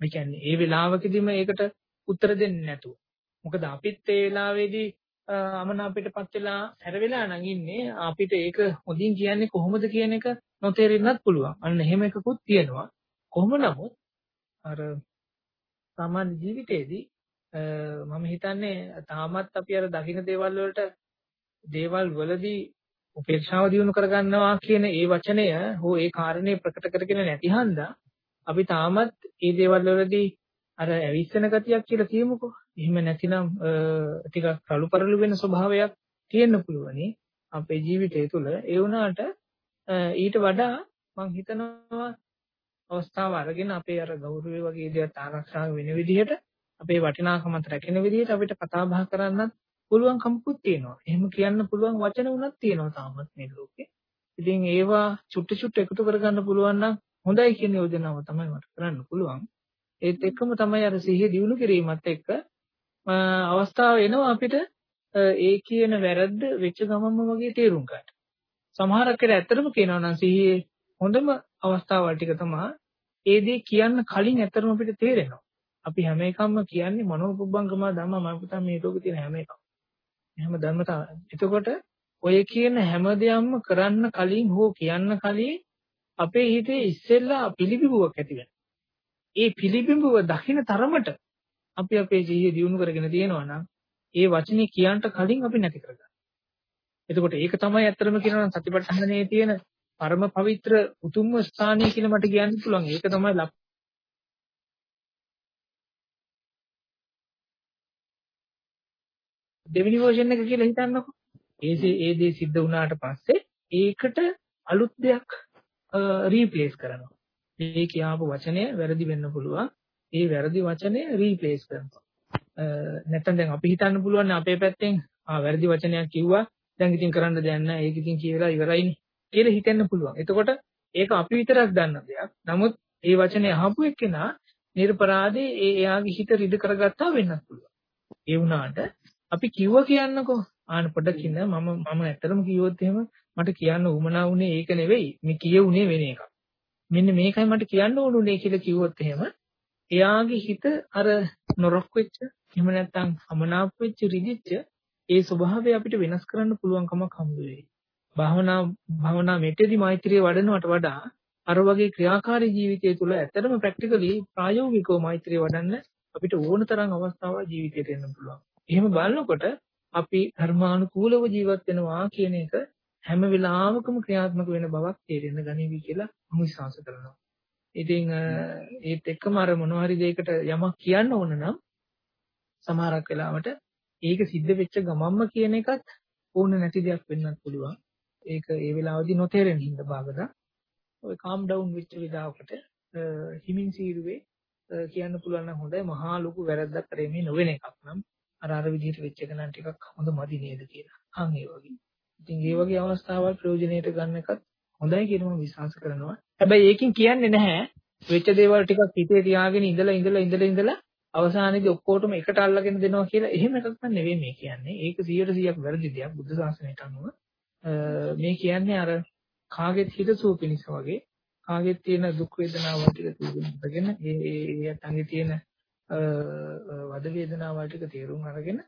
Speaker 2: මේ කියන්නේ ඒ වෙලාවකදීම ඒකට උත්තර දෙන්නේ නැතුව. මොකද අපිත් ඒ වෙලාවේදී අමනාපයටපත් වෙලා හැර වෙලා නම් ඉන්නේ අපිට ඒක හොඳින් කියන්නේ කොහොමද කියන එක නොතේරෙන්නත් පුළුවන්. අන්න එහෙම එකකුත් තියෙනවා. කොහොම නමුත් අර සාමාන්‍ය ජීවිතේදී මම හිතන්නේ තාමත් අපි අර දකින්න දේවල් වලට දේවල් වලදී උපේක්ෂාව දිනු කරගන්නවා කියන ඒ වචනය හෝ ඒ කාරණේ ප්‍රකට කරගෙන නැති හන්දා අපි තාමත් මේ දේවල් වලදී අර ඇවිස්සෙන ගතියක් කියලා කියමුකෝ. එහෙම නැතිනම් ටිකක් රළුපරළු වෙන ස්වභාවයක් තියෙන්න පුළුවනි අපේ ජීවිතය තුළ. ඒ වුණාට ඊට වඩා මම හිතනවා අවස්ථාව අරගෙන අපේ අර ගෞරවය වගේ දේවල් ආරක්ෂා වෙන විදිහට අපේ වටිනාකමත් රැකෙන විදිහට අපිට කතා බහ කරන්නත් පුළුවන්කමකුත් තියෙනවා. එහෙම කියන්න පුළුවන් වචන උනත් තියෙනවා තාමත් මේ ලෝකේ. ඉතින් ඒවා චුට්ටු චුට්ටු එකතු කරගන්න පුළුවන් නම් හොඳයි කියන යෝජනාව තමයි මට කරන්න පුළුවන්. ඒත් එක්කම තමයි අර සිහිය දියුණු කිරීමත් එක්ක අවස්ථාව එනවා අපිට ඒ කියන වැරද්ද වෙච්ච ගමන්ම වගේ තේරුම් ගන්න. සමහරක් වෙලාවට ඇත්තටම කියනවා නම් සිහියේ හොඳම අවස්ථාවල් ටික තමයි ඒ දේ කියන්න කලින් ඇත්තටම අපිට තේරෙනවා. අපි හැම එකක්ම කියන්නේ මනෝපුබ්බංගම ධම්ම මම මේ ලෝකේ තියෙන හැම එකක්ම. හැම ධර්මතාව. එතකොට ඔය කියන හැම දෙයක්ම කරන්න කලින් හෝ කියන්න කලින් අපේ හිතේ ඉස්සෙල්ලා පිළිබිඹුවක් ඇති වෙනවා. ඒ පිළිබිඹුව දකින්න තරමට අපි අපේ ජීවිතය දියුණු කරගෙන තියෙනවා නම් ඒ වචනේ කියන්න කලින් අපි නැති කරගන්න. එතකොට ඒක තමයි ඇත්තටම කියනවා නම් සතිපට්ඨානයේ තියෙන පරම පවිත්‍ර උතුම්ම ස්ථානය කියලා මට කියන්න පුළුවන්. ඒක තමයි දෙවෙනි වර්ෂන් එක කියලා හිතන්නකෝ. ඒ ඒ දේ සිද්ධ වුණාට පස්සේ ඒකට අලුත් දෙයක් රීප්ලේස් කරනවා. ඒ කියාපු වචනය වැරදි වෙන්න පුළුවන්. ඒ වැරදි වචනය රීප්ලේස් කරනවා. නැත්නම් දැන් අපි හිතන්න පුළුවන් අපේ පැත්තෙන් ආ වැරදි වචනයක් කිව්වා දැන් ඉතින් කරන්න දෙයක් නැහැ ඒක ඉතින් කියලා ඉවරයිනේ කියලා හිතෙන්න පුළුවන්. එතකොට ඒක අපි විතරක් දන්න දෙයක්. නමුත් ඒ වචනේ අහපු එක්කෙනා නිර්පරාදී ඒ එයාගේ හිත රිද කරගත්තා වෙන්නත් පුළුවන්. ඒ වුණාට අපි කිව්ව කියන්නකෝ ආන පොඩ්ඩක් ඉන්න මම මම ඇත්තටම කිව්වොත් එහෙම මට කියන්න උවමනා වුණේ ඒක නෙවෙයි මේ කියුනේ වෙන එකක් මෙන්න මේකයි මට කියන්න ඕනුනේ කියලා කිව්වොත් එහෙම එයාගේ හිත අර නොරොක් වෙච්ච එහෙම නැත්නම් අමනාප වෙච්ච රිදිච්ච ඒ ස්වභාවය අපිට වෙනස් කරන්න පුළුවන් කමක් හම්බ වෙයි. භාවනා භාවනා මෙතෙදි මෛත්‍රිය වඩනවට වඩා අර වගේ ක්‍රියාකාරී ජීවිතය තුළ ඇත්තටම ප්‍රැක්ටිකලි ප්‍රායෝගිකව මෛත්‍රිය වඩන්න අපිට ඕන තරම් අවස්ථාවක් ජීවිතේට එන්න පුළුවන්. එහෙම බලනකොට අපි ධර්මානුකූලව ජීවත් වෙනවා කියන එක හැම වෙලාවකම ක්‍රියාත්මක වෙන බවක් තේරෙන්න ගනීවි කියලා මම විශ්වාස කරනවා. ඉතින් ඒත් එක්කම අර මොනවා හරි දෙයකට යමක් කියන්න ඕන නම් සමහරක් වෙලාවට ඒක සිද්ධ වෙච්ච ගමම්ම කියන එකත් ඕන නැති දෙයක් වෙන්නත් පුළුවන්. ඒක ඒ වෙලාවදී නොතේරෙන හින්දා බාගදා ඔය calm down වෙච්ච විදිහකට හිමින් සීරුවේ කියන්න පුළුවන් නම් හොඳයි මහා ලොකු වැරද්දක් කරේ මේ නොවන එකක් නම් අර අර විදිහට වෙච්ච එක නම් ටිකක් හොඳ මදි නේද කියලා. අන් ඒ වගේ. ඉතින් ඒ වගේ අවස්ථාවල් ප්‍රයෝජනෙට ගන්න එකත් හොඳයි කියලා මම විශ්වාස කරනවා. හැබැයි ඒකෙන් කියන්නේ නැහැ වෙච්ච දේවල් ටිකක් හිතේ තියාගෙන ඉඳලා ඉඳලා ඉඳලා ඉඳලා අවසානයේදී ඔක්කොටම එකට අල්ලගෙන දෙනවා කියලා එහෙම එකක් නෙවෙයි මේ කියන්නේ. ඒක 100%ක් වැරදි දෙයක් බුද්ධ ශාසනයට අනුව. මේ කියන්නේ අර කාගෙත් හිතසුව පිණිස වගේ කාගෙත් තියෙන දුක් වේදනාව ටික තුගෙන ඒ ඒ යටංගේ තියෙන වද වේදනාවල් ටික තේරුම් අරගෙන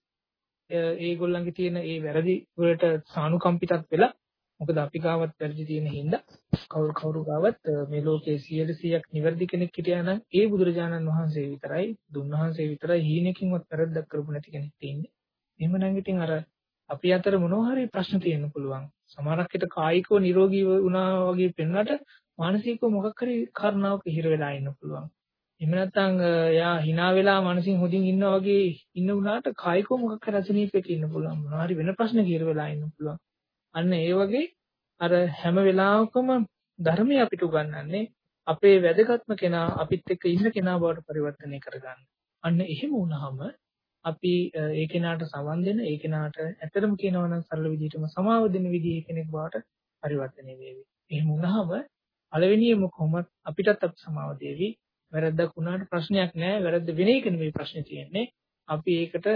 Speaker 2: ඒගොල්ලන්ගේ තියෙන ඒ වැරදි වලට සානුකම්පිතත් වෙලා මොකද අපි ගාවත් වැරදි තියෙන හින්දා කවුරු කවුරු ගාවත් මේ ලෝකයේ 100%ක් නිවැරදි කෙනෙක් හිටියා නම් ඒ බුදුරජාණන් වහන්සේ විතරයි දුන්වහන්සේ විතරයි හීනකින්වත් වැරද්දක් කරපු නැති කෙනෙක් තියෙන්නේ. එහෙම නම් ඉතින් අර අපි අතර මොනවා හරි ප්‍රශ්න තියෙන්න පුළුවන්. සමහරක් විට කායිකව නිරෝගී වුණා වගේ පෙන්වන්නට මානසිකව මොකක් හරි කාරණාවක හිර වෙලා ඉන්න පුළුවන්. එහෙම නැත්නම් එයා hina වෙලා මනසින් හොදින් ඉන්නා වගේ ඉන්න උනාට කායිකව මොකක් හරි අසනීපයක ඉන්න පුළුවන්. මොනවා හරි වෙන ප්‍රශ්න කිර වෙලා ඉන්න පුළුවන්. අන්න ඒ වගේ අර හැම වෙලාවකම ධර්මය අපිට උගන්වන්නේ අපේ වැදගත්ම කෙනා අපිත් එක්ක ඉන්න කෙනා බවට පරිවර්තනය කරගන්න. අන්න එහෙම වුණාම අපි ඒ කෙනාට සවන් දෙන ඒ කෙනාට ඇත්තටම කියනවා නම් සරල විදිහටම සමාව දෙන විදිහේ කෙනෙක් බවට පරිවර්තනය වෙවි. එහෙම වුණාම පළවෙනියම කොහොමද අපිටත් අපි සමාව දෙවි. වැරද්දක් වුණාට ප්‍රශ්නයක් නැහැ. වැරද්ද වෙන එක නෙවෙයි ප්‍රශ්නේ තියෙන්නේ. අපි ඒකට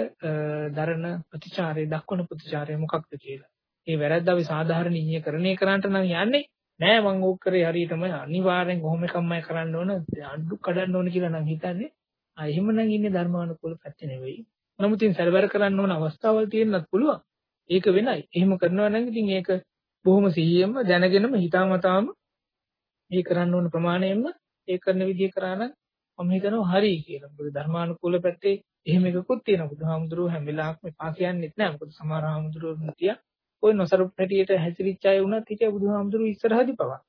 Speaker 2: දරන ප්‍රතිචාරය දක්වන ප්‍රතිචාරය මොකක්ද කියලා. ඒ වැරද්ද අපි සාධාරණීයකරණය කරන්නට නම් යන්නේ නෑ මං ඕක කරේ හරියටම අනිවාර්යෙන් කොහොම එකක්මයි කරන්න ඕන අඩු කඩන්න ඕන කියලා නම් හිතන්නේ. ආ එහෙමනම් ඉන්නේ ධර්මානුකූල පැත්තේ නෙවෙයි. නමුත් ඉතින් සැලවර කරන්න ඕන අවස්ථාවල් තියෙන්නත් පුළුවන්. ඒක වෙනයි. එහෙම කරනවා නම් ඉතින් ඒක බොහොම සිහියෙන්ම දැනගෙනම හිතාමතාම ඒ කරන්න ඕන ප්‍රමාණයෙන්ම ඒ කරන විදිය කරා නම් මම හිතනවා හරි කියලා. මොකද ධර්මානුකූල පැත්තේ එහෙම එකකුත් තියෙනවා. බුදුහාමුදුරුවෝ හැම වෙලාවකම එපා කියන්නේත් නැහැ. මොකද සමහර හාමුදුරුවෝ හිටියා ඔය නොසරු පැටියට හැසිරිච්ච අය වුණත් හිටියා බුදුහාමුදුරුවෝ ඉස්සරහදී පවා.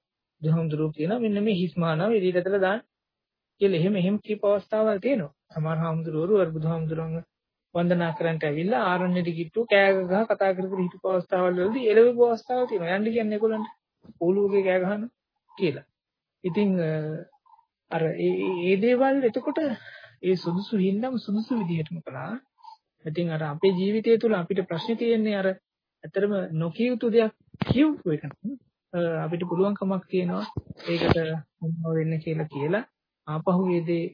Speaker 2: බුදුහාමුදුරුවෝ කියනවා මෙන්න මේ හිස්මානව එළියට ඇදලා දාන්න කියලා. එහෙම එහෙම කීප අවස්ථාවල් තියෙනවා. සමහර හාමුදුරුවෝ අර බුදුහාමුදුරුවන්ව වන්දනා කරන්නට ඇවිල්ලා ආරණ්‍යෙට ගිට්ටු කෑ ගහ කතා කර කර හිටපු අවස්ථාවල් වලදී එළවෙපු අවස්ථාවක් තියෙනවා. යන්න කියන්නේ ඒගොල්ලන්ට පොළුවගේ කෑ ගහන කියලා. ඉතින් අර ඒ ඒ දේවල් එතකොට ඒ සුදුසු හින්දාම සුදුසු විදිහටම කළා. ඉතින් අර අපේ ජීවිතය තුළ අපිට ප්‍රශ්නේ තියෙන්නේ අර ඇතරම නොකිය යුතු දෙයක් කියවපු එක. අපිට පුළුවන්කමක් තියෙනවා ඒකට මොනව වෙන්න කියලා කියලා ආපහු ඒ දේ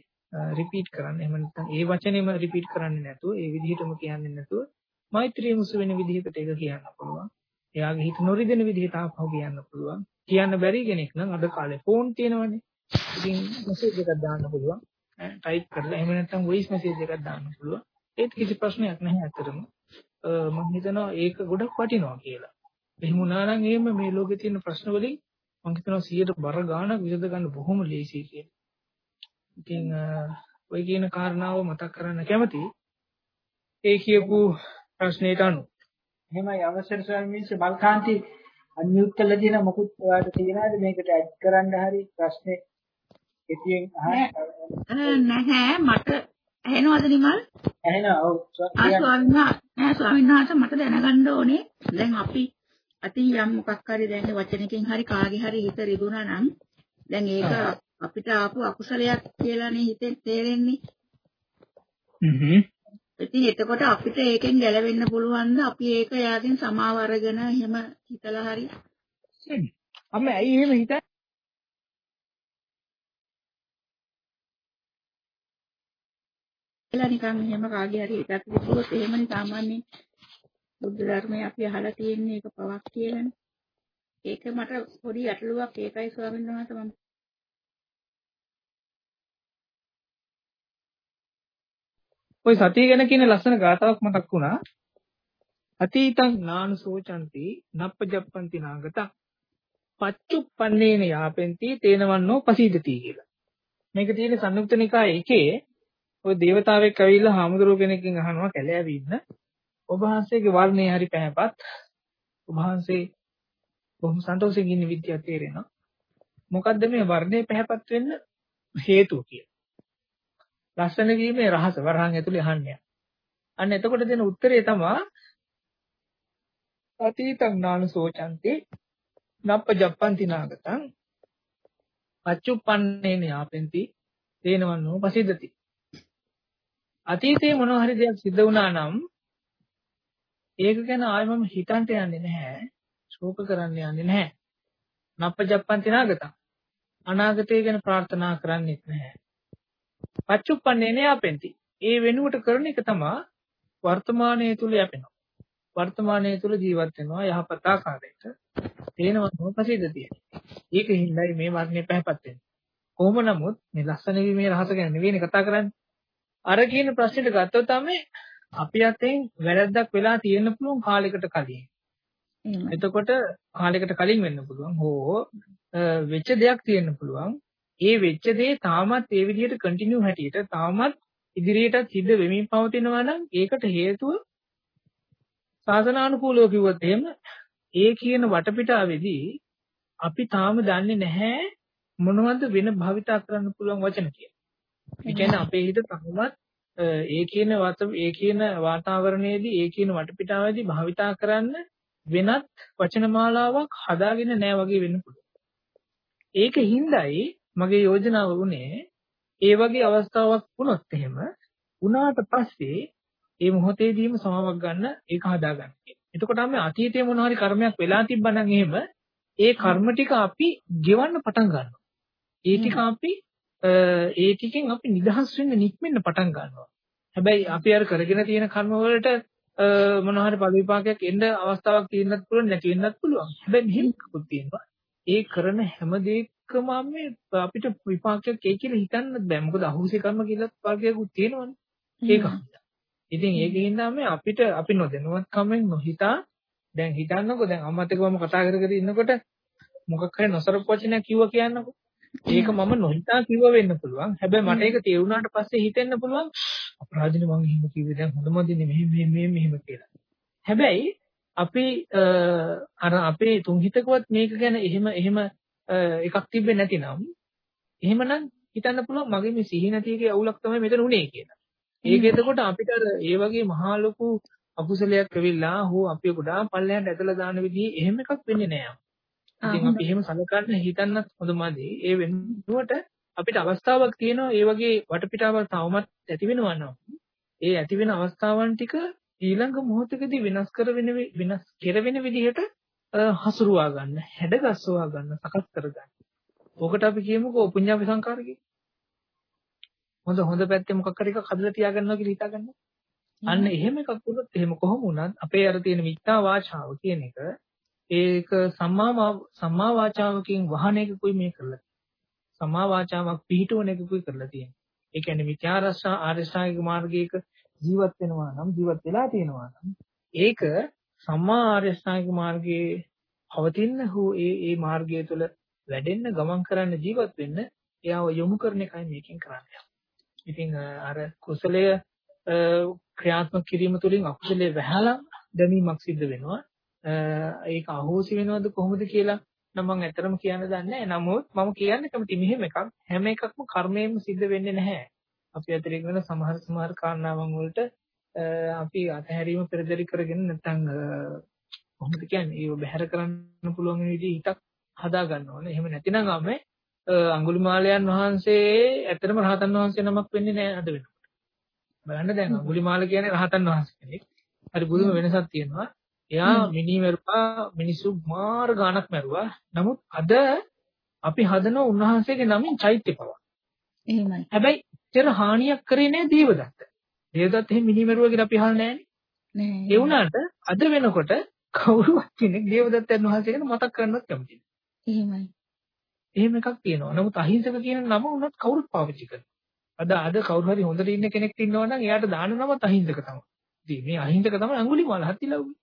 Speaker 2: රිපීට් කරන්න. එහෙම නැත්නම් ඒ වචනේම රිපීට් කරන්නේ නැතුව ඒ විදිහටම කියන්නේ නැතුව මෛත්‍රිය මුසු වෙන විදිහකට ඒක කියන්න පුළුවන්. එයාගේ හිත නොරිදෙන විදිහට ආපහු කියන්න පුළුවන්. කියන්න බැරි කෙනෙක් නම් අද කාලේ ෆෝන් තියෙනවනේ. ඉතින් මෙසේජ් එකක් දාන්න පුළුවන්. ටයිප් කරලා එහෙම නැත්නම් වොයිස් මෙසේජ් එකක් දාන්න පුළුවන්. ඒත් කිසි ප්‍රශ්නයක් නැහැ අතරම. මම හිතනවා ඒක ගොඩක් වටිනවා කියලා. එහෙම වුණා නම් එහෙම මේ ලෝකේ තියෙන ප්‍රශ්න වලින් මම හිතනවා 100ට බර ගාණක් විසඳ ගන්න බොහොම ලේසියි කියලා. ඉතින් ඔය කියන කාරණාව මතක් කරන්න කැමතියි. ඒ කියපු ප්‍රශ්නෙට අනුව.
Speaker 4: එහෙමයි අවසර ස්වාමීන් මල්කාන්ති අන්මියුට් කරලා තියෙන මොකුත් ඔයාලට තියෙනවද මේකට ඇඩ් කරන්න හරි ප්‍රශ්නේ කෙටියෙන්
Speaker 3: අහන්න නැහැ මට ඇහෙනවද නිමල්
Speaker 4: ඇහෙනවා ඔව්
Speaker 3: ස්වාමීන් වහන්සේ මට දැනගන්න ඕනේ දැන් අපි අතින් යම් මොකක් හරි දැන් වචනකින් හරි කාගේ හරි හිත රිදුනා නම් දැන් ඒක අපිට ආපු අකුසලයක් කියලානේ හිතෙන් තේරෙන්නේ.
Speaker 2: හ්ම්.
Speaker 3: ඉතින් එතකොට අපිට ඒකෙන් ගැලවෙන්න පුළුවන්ද අපි ඒක යාගෙන් සමාව අරගෙන එහෙම හිතලා හරි.
Speaker 2: අම්ම ඇයි එහෙම හිතන්නේ?
Speaker 3: කියලා නිකන් එහෙම කාගේ හරි එකක් විසුවොත් එහෙමනේ සාමාන්‍යයෙන් බුද්ධ ධර්මයේ අපි අහලා තියෙන්නේ ඒක පවක් කියලානේ. ඒක මට පොඩි අටලුවක් ඒකයි ස්වාමීන් වහන්සේ මම
Speaker 2: ඔය සතිය ගැන කියන ලස්සන ගාතාවක් මතක් වුණා. අතීතං නානුසෝචಂತಿ නප්පජප්පಂತಿ නාගත පච්චුප්පන්නේන යාපෙන්ති තේනවන්නෝ පසීදති කියලා. මේක තියෙන සංයුක්ත නිකාය එකේ ওই దేవතාවෙක් ඇවිල්ලා හාමුදුරුව කෙනෙක්ගෙන් අහනවා කැලෑවේ ඉන්න ඔබ වහන්සේගේ වර්ණය හරි පැහැපත් ඔබ වහන්සේ බොහොම සන්තෝෂයෙන් ඉන්න විදිය තේරෙනවා මොකද්ද මේ වර්ණය පැහැපත් වෙන්න හේතුව කියලා ලස්සන වීමේ රහස වරහන් ඇතුලේ අහන්නේ. අන්න එතකොට දෙන උත්තරේ තමයි අතීතං නානුසෝචಂತಿ නප්පජප්පන්ති නාගතං අච්චුප්පන්නේන යාපෙන්ති තේනවන්නෝ පසිද්දති. අතීතේ මොනවා හරි දෙයක් සිද්ධ වුණා නම් ඒක ගැන ආයෙ මම හිතන්න යන්නේ නැහැ. ශෝක කරන්න යන්නේ නැහැ. නප්ප ජප්පන්ති නාගතං අනාගතය ගැන ප්‍රාර්ථනා කරන්නේත් නැහැ. පච්චුප්පන්නේ න්යාපෙන්ති. ඒ වෙනුවට කරන එක තමයි වර්තමානයේ තුල යැපෙනවා. වර්තමානයේ තුල ජීවත් වෙනවා යහපත් ආකාරයට. තේනවම ප්‍රසිද්ධතිය. ඒක හිඳයි මේ වර්ණය පැහැපත් වෙන්නේ. කොහොම නමුත් මේ ලස්සන වීමේ රහස ගැන නෙවෙයිනේ කතා කරන්නේ. අර කියන ප්‍රශ්නෙට ගත්තොත් තමයි අපි අතෙන් වැරද්දක් වෙලා තියෙන්න පුළුවන් කාලයකට කලින්. එතකොට කාලයකට කලින් වෙන්න පුළුවන්. හෝ වෙච්ච දෙයක් තියෙන්න පුළුවන්. ඒ වෙච්ච දේ තාමත් ඒ විදිහට කන්ටිනියු හැටියට තාමත් ඉදිරියටත් සිද්ධ වෙමින් පවතිනවා නම් ඒකට හේතුව සාසනානුකූලව කිව්වොත් එහෙම ඒ කියන වටපිටාවේදී අපි තාම දන්නේ නැහැ මොනවද වෙන භාවිතා කරන්න පුළුවන් වචන කියලා. ඒ කියන්නේ අපේ හිත තාමත් ඒ කියන වත ඒ කියන වාතාවරණයේදී ඒ කියන වටපිටාවේදී භාවිතා කරන්න වෙනත් වචන මාලාවක් හදාගෙන නැහැ වගේ වෙන්න පුළුවන්. ඒක හිඳයි මගේ යෝජනාව වුණේ ඒ වගේ අවස්ථාවක් වුණොත් එහෙම උනාට පස්සේ ඒ මොහොතේදීම සමාවක් ගන්න ඒක හදාගන්න. එතකොට අපි අතීතයේ මොන හරි කර්මයක් වෙලා තිබ්බනම් එහෙම ඒ කර්ම ටික අපි ගෙවන්න පටන් ගන්නවා. ඒ ටික අපි ඒ ටිකෙන් අපි නිදහස් වෙන්න නික්මෙන්න පටන් ගන්නවා. හැබැයි අපි අර කරගෙන තියෙන කර්ම වලට මොන හරි ඵල විපාකයක් එන්න අවස්ථාවක් තියෙන්නත් පුළුවන් නැති වෙන්නත් පුළුවන්. හැබැයි මෙහෙමකුත් තියෙනවා. ඒ කරන හැම දෙයකම අපිට විපාකයක් එයි කියලා හිතන්නත් බෑ. මොකද අහුසි කර්ම කියලා වර්ගයක්ත් තියෙනවනේ. ඒක. ඉතින් ඒකෙන් තමයි අපිට අපි නොදැනුවත්කමෙන් නොහිතා දැන් හිතන්නකෝ දැන් අම්මත් එක්ක මම කතා කර කර ඉන්නකොට මොකක් හරි නොසරප් වචනයක් කිව්වා කියන්නකෝ. ඒක මම නොහිතා කිව්ව වෙන්න පුළුවන්. හැබැයි මට ඒක තේරුණාට පස්සේ හිතෙන්න පුළුවන් අපරාධිනේ මං එහෙම කිව්වේ දැන් හොඳමදිනේ මෙහෙම මෙහෙම මෙහෙම කියලා. හැබැයි අපි අර අපේ තුන්හිතකවත් මේක ගැන එහෙම එහෙම එකක් තිබ්බේ නැතිනම් එහෙමනම් හිතන්න පුළුවන් මගේ මේ සිහි නැති එකේ අවුලක් තමයි මෙතන උනේ කියලා. ඒක එතකොට අපිට අර ඒ වගේ මහා ලොකු අකුසලයක් වෙවිලා හෝ අපි ගොඩාක් පල්ලෙහාට ඇදලා දාන විදිහේ එහෙම එකක් වෙන්නේ නැහැ. ඉතින් අපි එහෙම සලකන්න හිතන්නත් හොඳමදි. ඒ වෙනුවට අපිට අවස්ථාවක් තියෙනවා ඒ වගේ වටපිටාවක් තවමත් ඇති වෙනවා නම් ඒ ඇති වෙන අවස්ථාවන් ටික ඊළඟ මොහොතකදී වෙනස් කර වෙන වෙනස් කෙරවෙන විදිහට හසුරුවා ගන්න, හැඩගස්වා ගන්න, සකස් කර ගන්න. ඕකට අපි කියමුකෝ පුඤ්ඤාපි සංකාර හොඳ හොඳ පැත්තේ මොකක් හරි එකක් හදලා තියාගන්නවා කියලා හිතාගන්න. අන්න එහෙම එකක් වුණොත් එහෙම කොහොම වුණත් අපේ අර තියෙන මිත්‍යා වාචාව කියන එක ඒක සම්මා සම්මා වාචාවකින් වහන එකකුයි මේ කරලා සම්මා වාචාවක් පිළිටවන එකකුයි කරලා තියෙන්නේ. ඒ කියන්නේ මිත්‍යා රස්සා ආරියශායික මාර්ගයක ජීවත් වෙනවා නම් ජීවත් වෙලා තියෙනවා නම් ඒක සම්මා ආරියශායික මාර්ගයේ පවතින හෝ ඒ ඒ මාර්ගය තුළ වැඩෙන්න ගමන් කරන්න ජීවත් වෙන්න එයාව යොමු කරන එකයි මේකෙන් කරන්නේ. ඉතින් අර කුසලය ක්‍රියාත්මක කිරීම තුළින් අකුසලයේ වැහැලා දැමීමක් සිද්ධ වෙනවා. ඒක අහෝසි වෙනවද කොහොමද කියලා නම් මම ඇත්තටම කියන්න දන්නේ නැහැ. නමුත් මම කියන්න කැමති මෙහෙම එකක් හැම එකක්ම කර්මයෙන්ම සිද්ධ වෙන්නේ නැහැ. අපි අතරින් වෙන සමහර සමහර කාරණාවන් වලට අපි අතහැරීම පෙරදරි කරගෙන නැත්නම් කොහොමද කියන්නේ ඒව බැහැර කරන්න පුළුවන් විදිහ හිතක් හදා ගන්න ඕනේ. එහෙම නැතිනම් අපි අඟුලිමාලයන් වහන්සේ ඇත්තටම රහතන් වහන්සේ නමක් වෙන්නේ නැහැ අද වෙනකොට. බලන්න දැන් අඟුලිමාල කියන්නේ රහතන් වහන්සේ කෙනෙක්. හරි බුදුම වෙනසක් තියෙනවා. එයා මිනි මරුවා මිනිස්සු මාර ගාණක් මරුවා. නමුත් අද අපි හදන උන්වහන්සේගේ නමින් චෛත්‍ය පවා.
Speaker 5: එහෙමයි.
Speaker 2: හැබැයි චර හානියක් කරේ නැහැ දේවදත්ත. දේවදත්ත එහෙම මිනි මරුවා කියලා අපි අහන්නේ නැහැ. ඒ වුණාට අද වෙනකොට කවුරුවත් කෙනෙක් දේවදත්තයන් වහන්සේ ගැන මතක් කරන්නවත් කැමති
Speaker 5: නැහැ. එහෙමයි.
Speaker 2: එහෙම එකක් තියෙනවා. නමුත් අහිංසක කියන නම උනත් කවුරුත් පාවිච්චි කරනවා. අද අද කවුරු හරි හොඳට ඉන්න කෙනෙක් ඉන්නවා නම් එයාට දාන නමත් අහිංසක තමයි. ඉතින් මේ අහිංසක තමයි අඟුලිමාල හත්තිලව්වේ.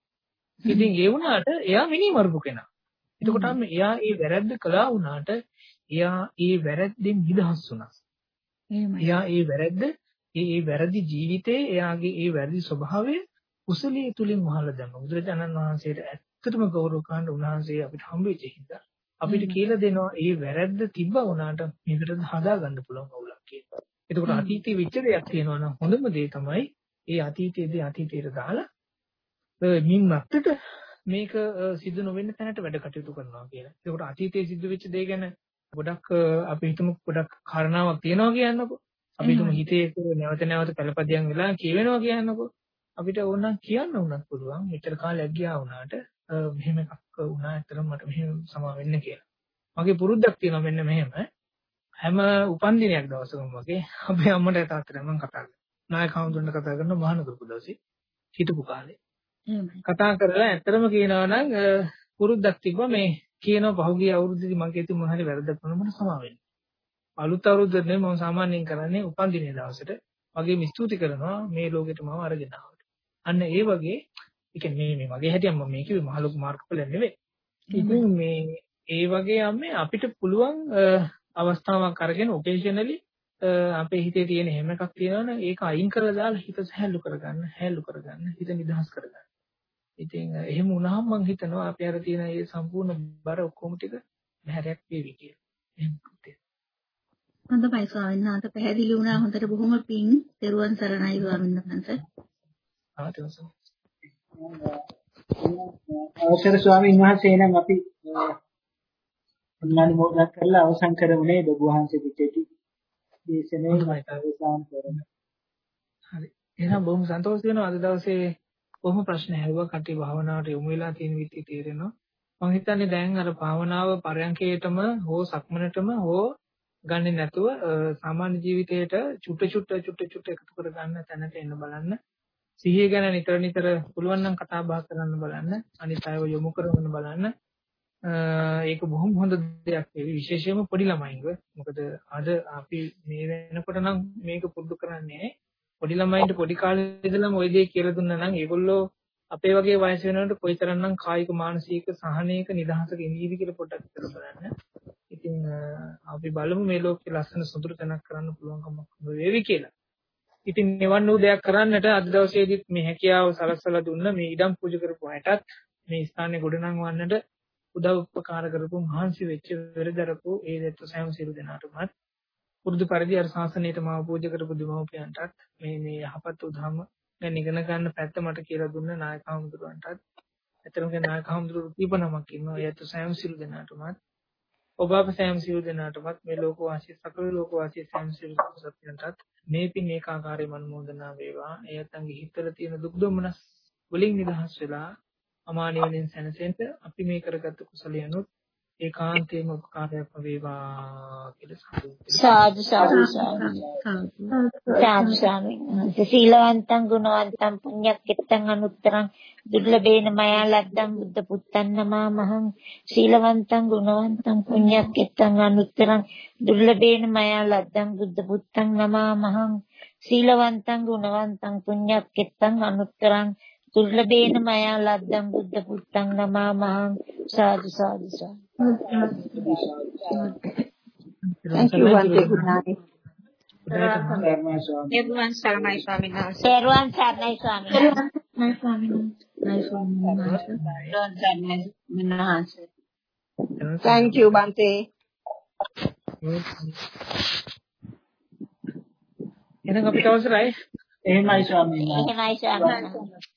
Speaker 2: ඉතින් ඒ වුණාට එයා මිනි මරපු කෙනා. එතකොට එයා ඒ වැරද්ද කළා වුණාට එයා ඒ වැරද්දෙන් නිදහස් වුණා. එයා ඒ වැරද්ද ඒ ඒ වැරදි ජීවිතේ එයාගේ ඒ වැරදි ස්වභාවය කුසලයේ තුලින් වහලා දැම්මා. බුදුරජාණන් වහන්සේට ඇත්තටම ගෞරව කරන්න උන්වහන්සේ අපිට හම්බ වෙච්ච හින්දා අපිට කියලා දෙනවා ඒ වැරද්ද තිබ්බා වුණාට මේකට හදාගන්න පුළුවන් අවුලක් කියලා. එතකොට අතීතයේ වෙච්ච දෙයක් තියෙනවා නම් හොඳම දේ තමයි ඒ අතීතයේදී අතීතයට දාලා මින් මත්තට මේක සිදු නොවෙන්න තැනට වැඩ කටයුතු කරනවා කියලා. ඒකට අතීතයේ සිද්ධ වෙච්ච දේ ගැන ගොඩක් අපි හිතමු ගොඩක් කාරණාවක් තියෙනවා කියන්නකෝ. අපි හිතමු හිතේ නැවත නැවත පළපදියම් වෙලා කියවෙනවා කියන්නකෝ. අපිට ඕනනම් කියන්න උනත් පුළුවන්. මෙච්චර කාලයක් ගියා වුණාට මෙහෙම එකක් වුණා ඇත්තටම මට මෙහෙම සමා වෙන්න කියලා. මගේ පුරුද්දක් තියෙනවා මෙන්න මෙහෙම. හැම උපන්දිනයක් දවසකම වගේ අපේ අම්මට තාත්තට මම කතා කරනවා. නායක හඳුන්න කතා කරන මහාන කරපු දවසේ හිටපු කාලේ. කතා කරලා ඇත්තටම කියනවා නම් පුරුද්දක් තිබ්බා මේ කියනවා පහුගිය අවුරුද්දේදී මගේ ඉතින් මොන හරි වැරද්දක් වුණා මට සමා වෙන්න. අලුත් අවුරුද්දට නෙමෙයි මම සාමාන්‍යයෙන් කරන්නේ උපන්දිනේ දවසට වගේම ස්තුති කරනවා මේ ලෝකෙට මම අරගෙන ආවට. අන්න ඒ වගේ ඒ කියන්නේ මේ මගේ හැටියෙන් මම මේ කිව්වේ මහ ලොකු මාර්ගඵල නෙවෙයි. ඉතින් මේ ඒ වගේ යන්නේ අපිට පුළුවන් අවස්ථාවක් අරගෙන ඔකේෂනලි අපේ හිතේ තියෙන හැම එකක් තියෙනවනේ ඒක අයින් කරලා දාලා හිත සහැල්ලු කරගන්න, හැල්ලු කරගන්න, හිත නිදහස් කරගන්න. ඉතින් එහෙම වුණාම මම හිතනවා අපි අර තියෙන මේ සම්පූර්ණ බර ඔක්කොම ටික බහැරයක් වේවි කියලා. එහෙම
Speaker 5: හොඳයි ස්වාමීන් වහන්සේ පැහැදිලි වුණා හොඳට බොහොම පිං. ත්වන් සරණයි ස්වාමීන් වහන්සේ.
Speaker 4: අවසර ස්වාමීන් වහන්සේ නම් අපි අනුමෝදන් කරලා අවසන් කරමු නේද ඔබ වහන්සේ පිටේටි දේශනේ අවසන් කරමු.
Speaker 2: හරි. එහෙනම් බොහොම සන්තෝෂ වෙනවා අද දවසේ කොහොම ප්‍රශ්න ඇහුවා කටි භාවනාවට යොමු වෙලා තියෙන විදිහ තේරෙනවා. මම හිතන්නේ දැන් අර භාවනාව පරයන්කේටම හෝ සක්මනටම හෝ ගන්නේ නැතුව සාමාන්‍ය ජීවිතේට චුට්ට චුට්ට චුට්ට චුට්ට එකතු කර ගන්න තැනට එන්න බලන්න. සිහිය ගැන නිතර නිතර පුළුවන් නම් කතා බහ කරන්න බලන්න. අනිත් අයව යොමු කරවන්න බලන්න. ඒක බොහොම හොඳ දෙයක් වෙවි විශේෂයෙන්ම පොඩි ළමයින්ව. මොකද අද අපි මේ වෙනකොට නම් මේක පුරුදු කරන්නේ පොඩි ළමයින්ට පොඩි කාලේ ඉඳලම ওই දේ කියලා දුන්නා නම් ඒගොල්ලෝ අපේ වගේ වයස වෙනකොට කොයිතරම්නම් කායික මානසික සහනයක නිදහසක ඉඳීවි කියලා පොඩ්ඩක් හිතලා බලන්න. ඉතින් අපි බලමු මේ ලෝකේ ලස්සන සුදුරු තැනක් කරන්න පුළුවන්කමක් වේවි කියලා. ඉතින් නිවන් වූ දෙයක් කරන්නට අද දවසේදීත් මේ හැකියාව සලස්සලා දුන්න මේ ඉඩම් පූජා කරපු අයටත් මේ ස්ථානේ ගොඩනංවන්නට උදව් උපකාර කරපු මහන්සි වෙච්ච වෙරදරපු ඒ දෙත් සෑම සියලු දෙනාටමත් පුරුදු පරිදි අර ශාසනයට මාව පූජා කරපු දෙමව්පියන්ටත් මේ මේ යහපත් උදහම ගැන ඉගෙන ගන්න පැත්ත මට කියලා දුන්න නායක හමුදුරන්ටත් ඇතරම නායක හමුදුරු කීප නමක් ඉන්නවා. ඒත් සෑම සියලු දෙනාටමත්. ඔබ අප සෑම සියලු දෙනාටමත් මේ ලෝක වාසී සකල ලෝක වාසී සෑම සියලු සත්‍යයන්ටත් මේ පින් ඒකාකාරයෙන් අනුමෝදනා වේවා. එයත්න්ගේ හිතවල තියෙන දුක් දුම්නස් වලින් නිදහස් වෙලා අමා නිවනින් සැනසෙන්න අපි මේ කරගත්තු කුසලයන්ොත් ඒකාන්තයෙන්ම උපකාරයක් වේවා කියලා
Speaker 6: සාදු සාදු සාදු. සාදු. සීලවන්තං ගුණවන්තං පුඤ්ඤක්කෙත්තං අනුත්තරං දුර්ලභේන මයා ලද්දං බුද්ධ පුත්තං නමාමහං සීලවන්තං ගුණවන්තං පුඤ්ඤක්කෙත්තං අනුත්තරං දුර්ලභේන මයා ලද්දං බුද්ධ පුත්තං නමාමහං සීලවන්තං ගුණවන්තං පුඤ්ඤක්කෙත්තං අනුත්තරං දුර්ලභේන මයා ලද්දම් බුද්ධ පුත්තං නමාමහං සාදු සාදු සාදු
Speaker 3: Thank you, Bante. Good night.
Speaker 6: එරුවන් සරණයි ස්වාමීන් වහන්සේ. එරුවන් සරණයි ස්වාමීන් වහන්සේ.
Speaker 5: නයි ස්වාමීන් වහන්සේ.
Speaker 6: එරුවන් සරණයි මනහන්සේ.
Speaker 3: Thank you, Bante.
Speaker 2: එහෙනම් අපිට අවසරයි
Speaker 4: එහෙමයි ස්වාමීන් වහන්සේ.
Speaker 6: එහෙමයි ස්වාමීන් වහන්සේ.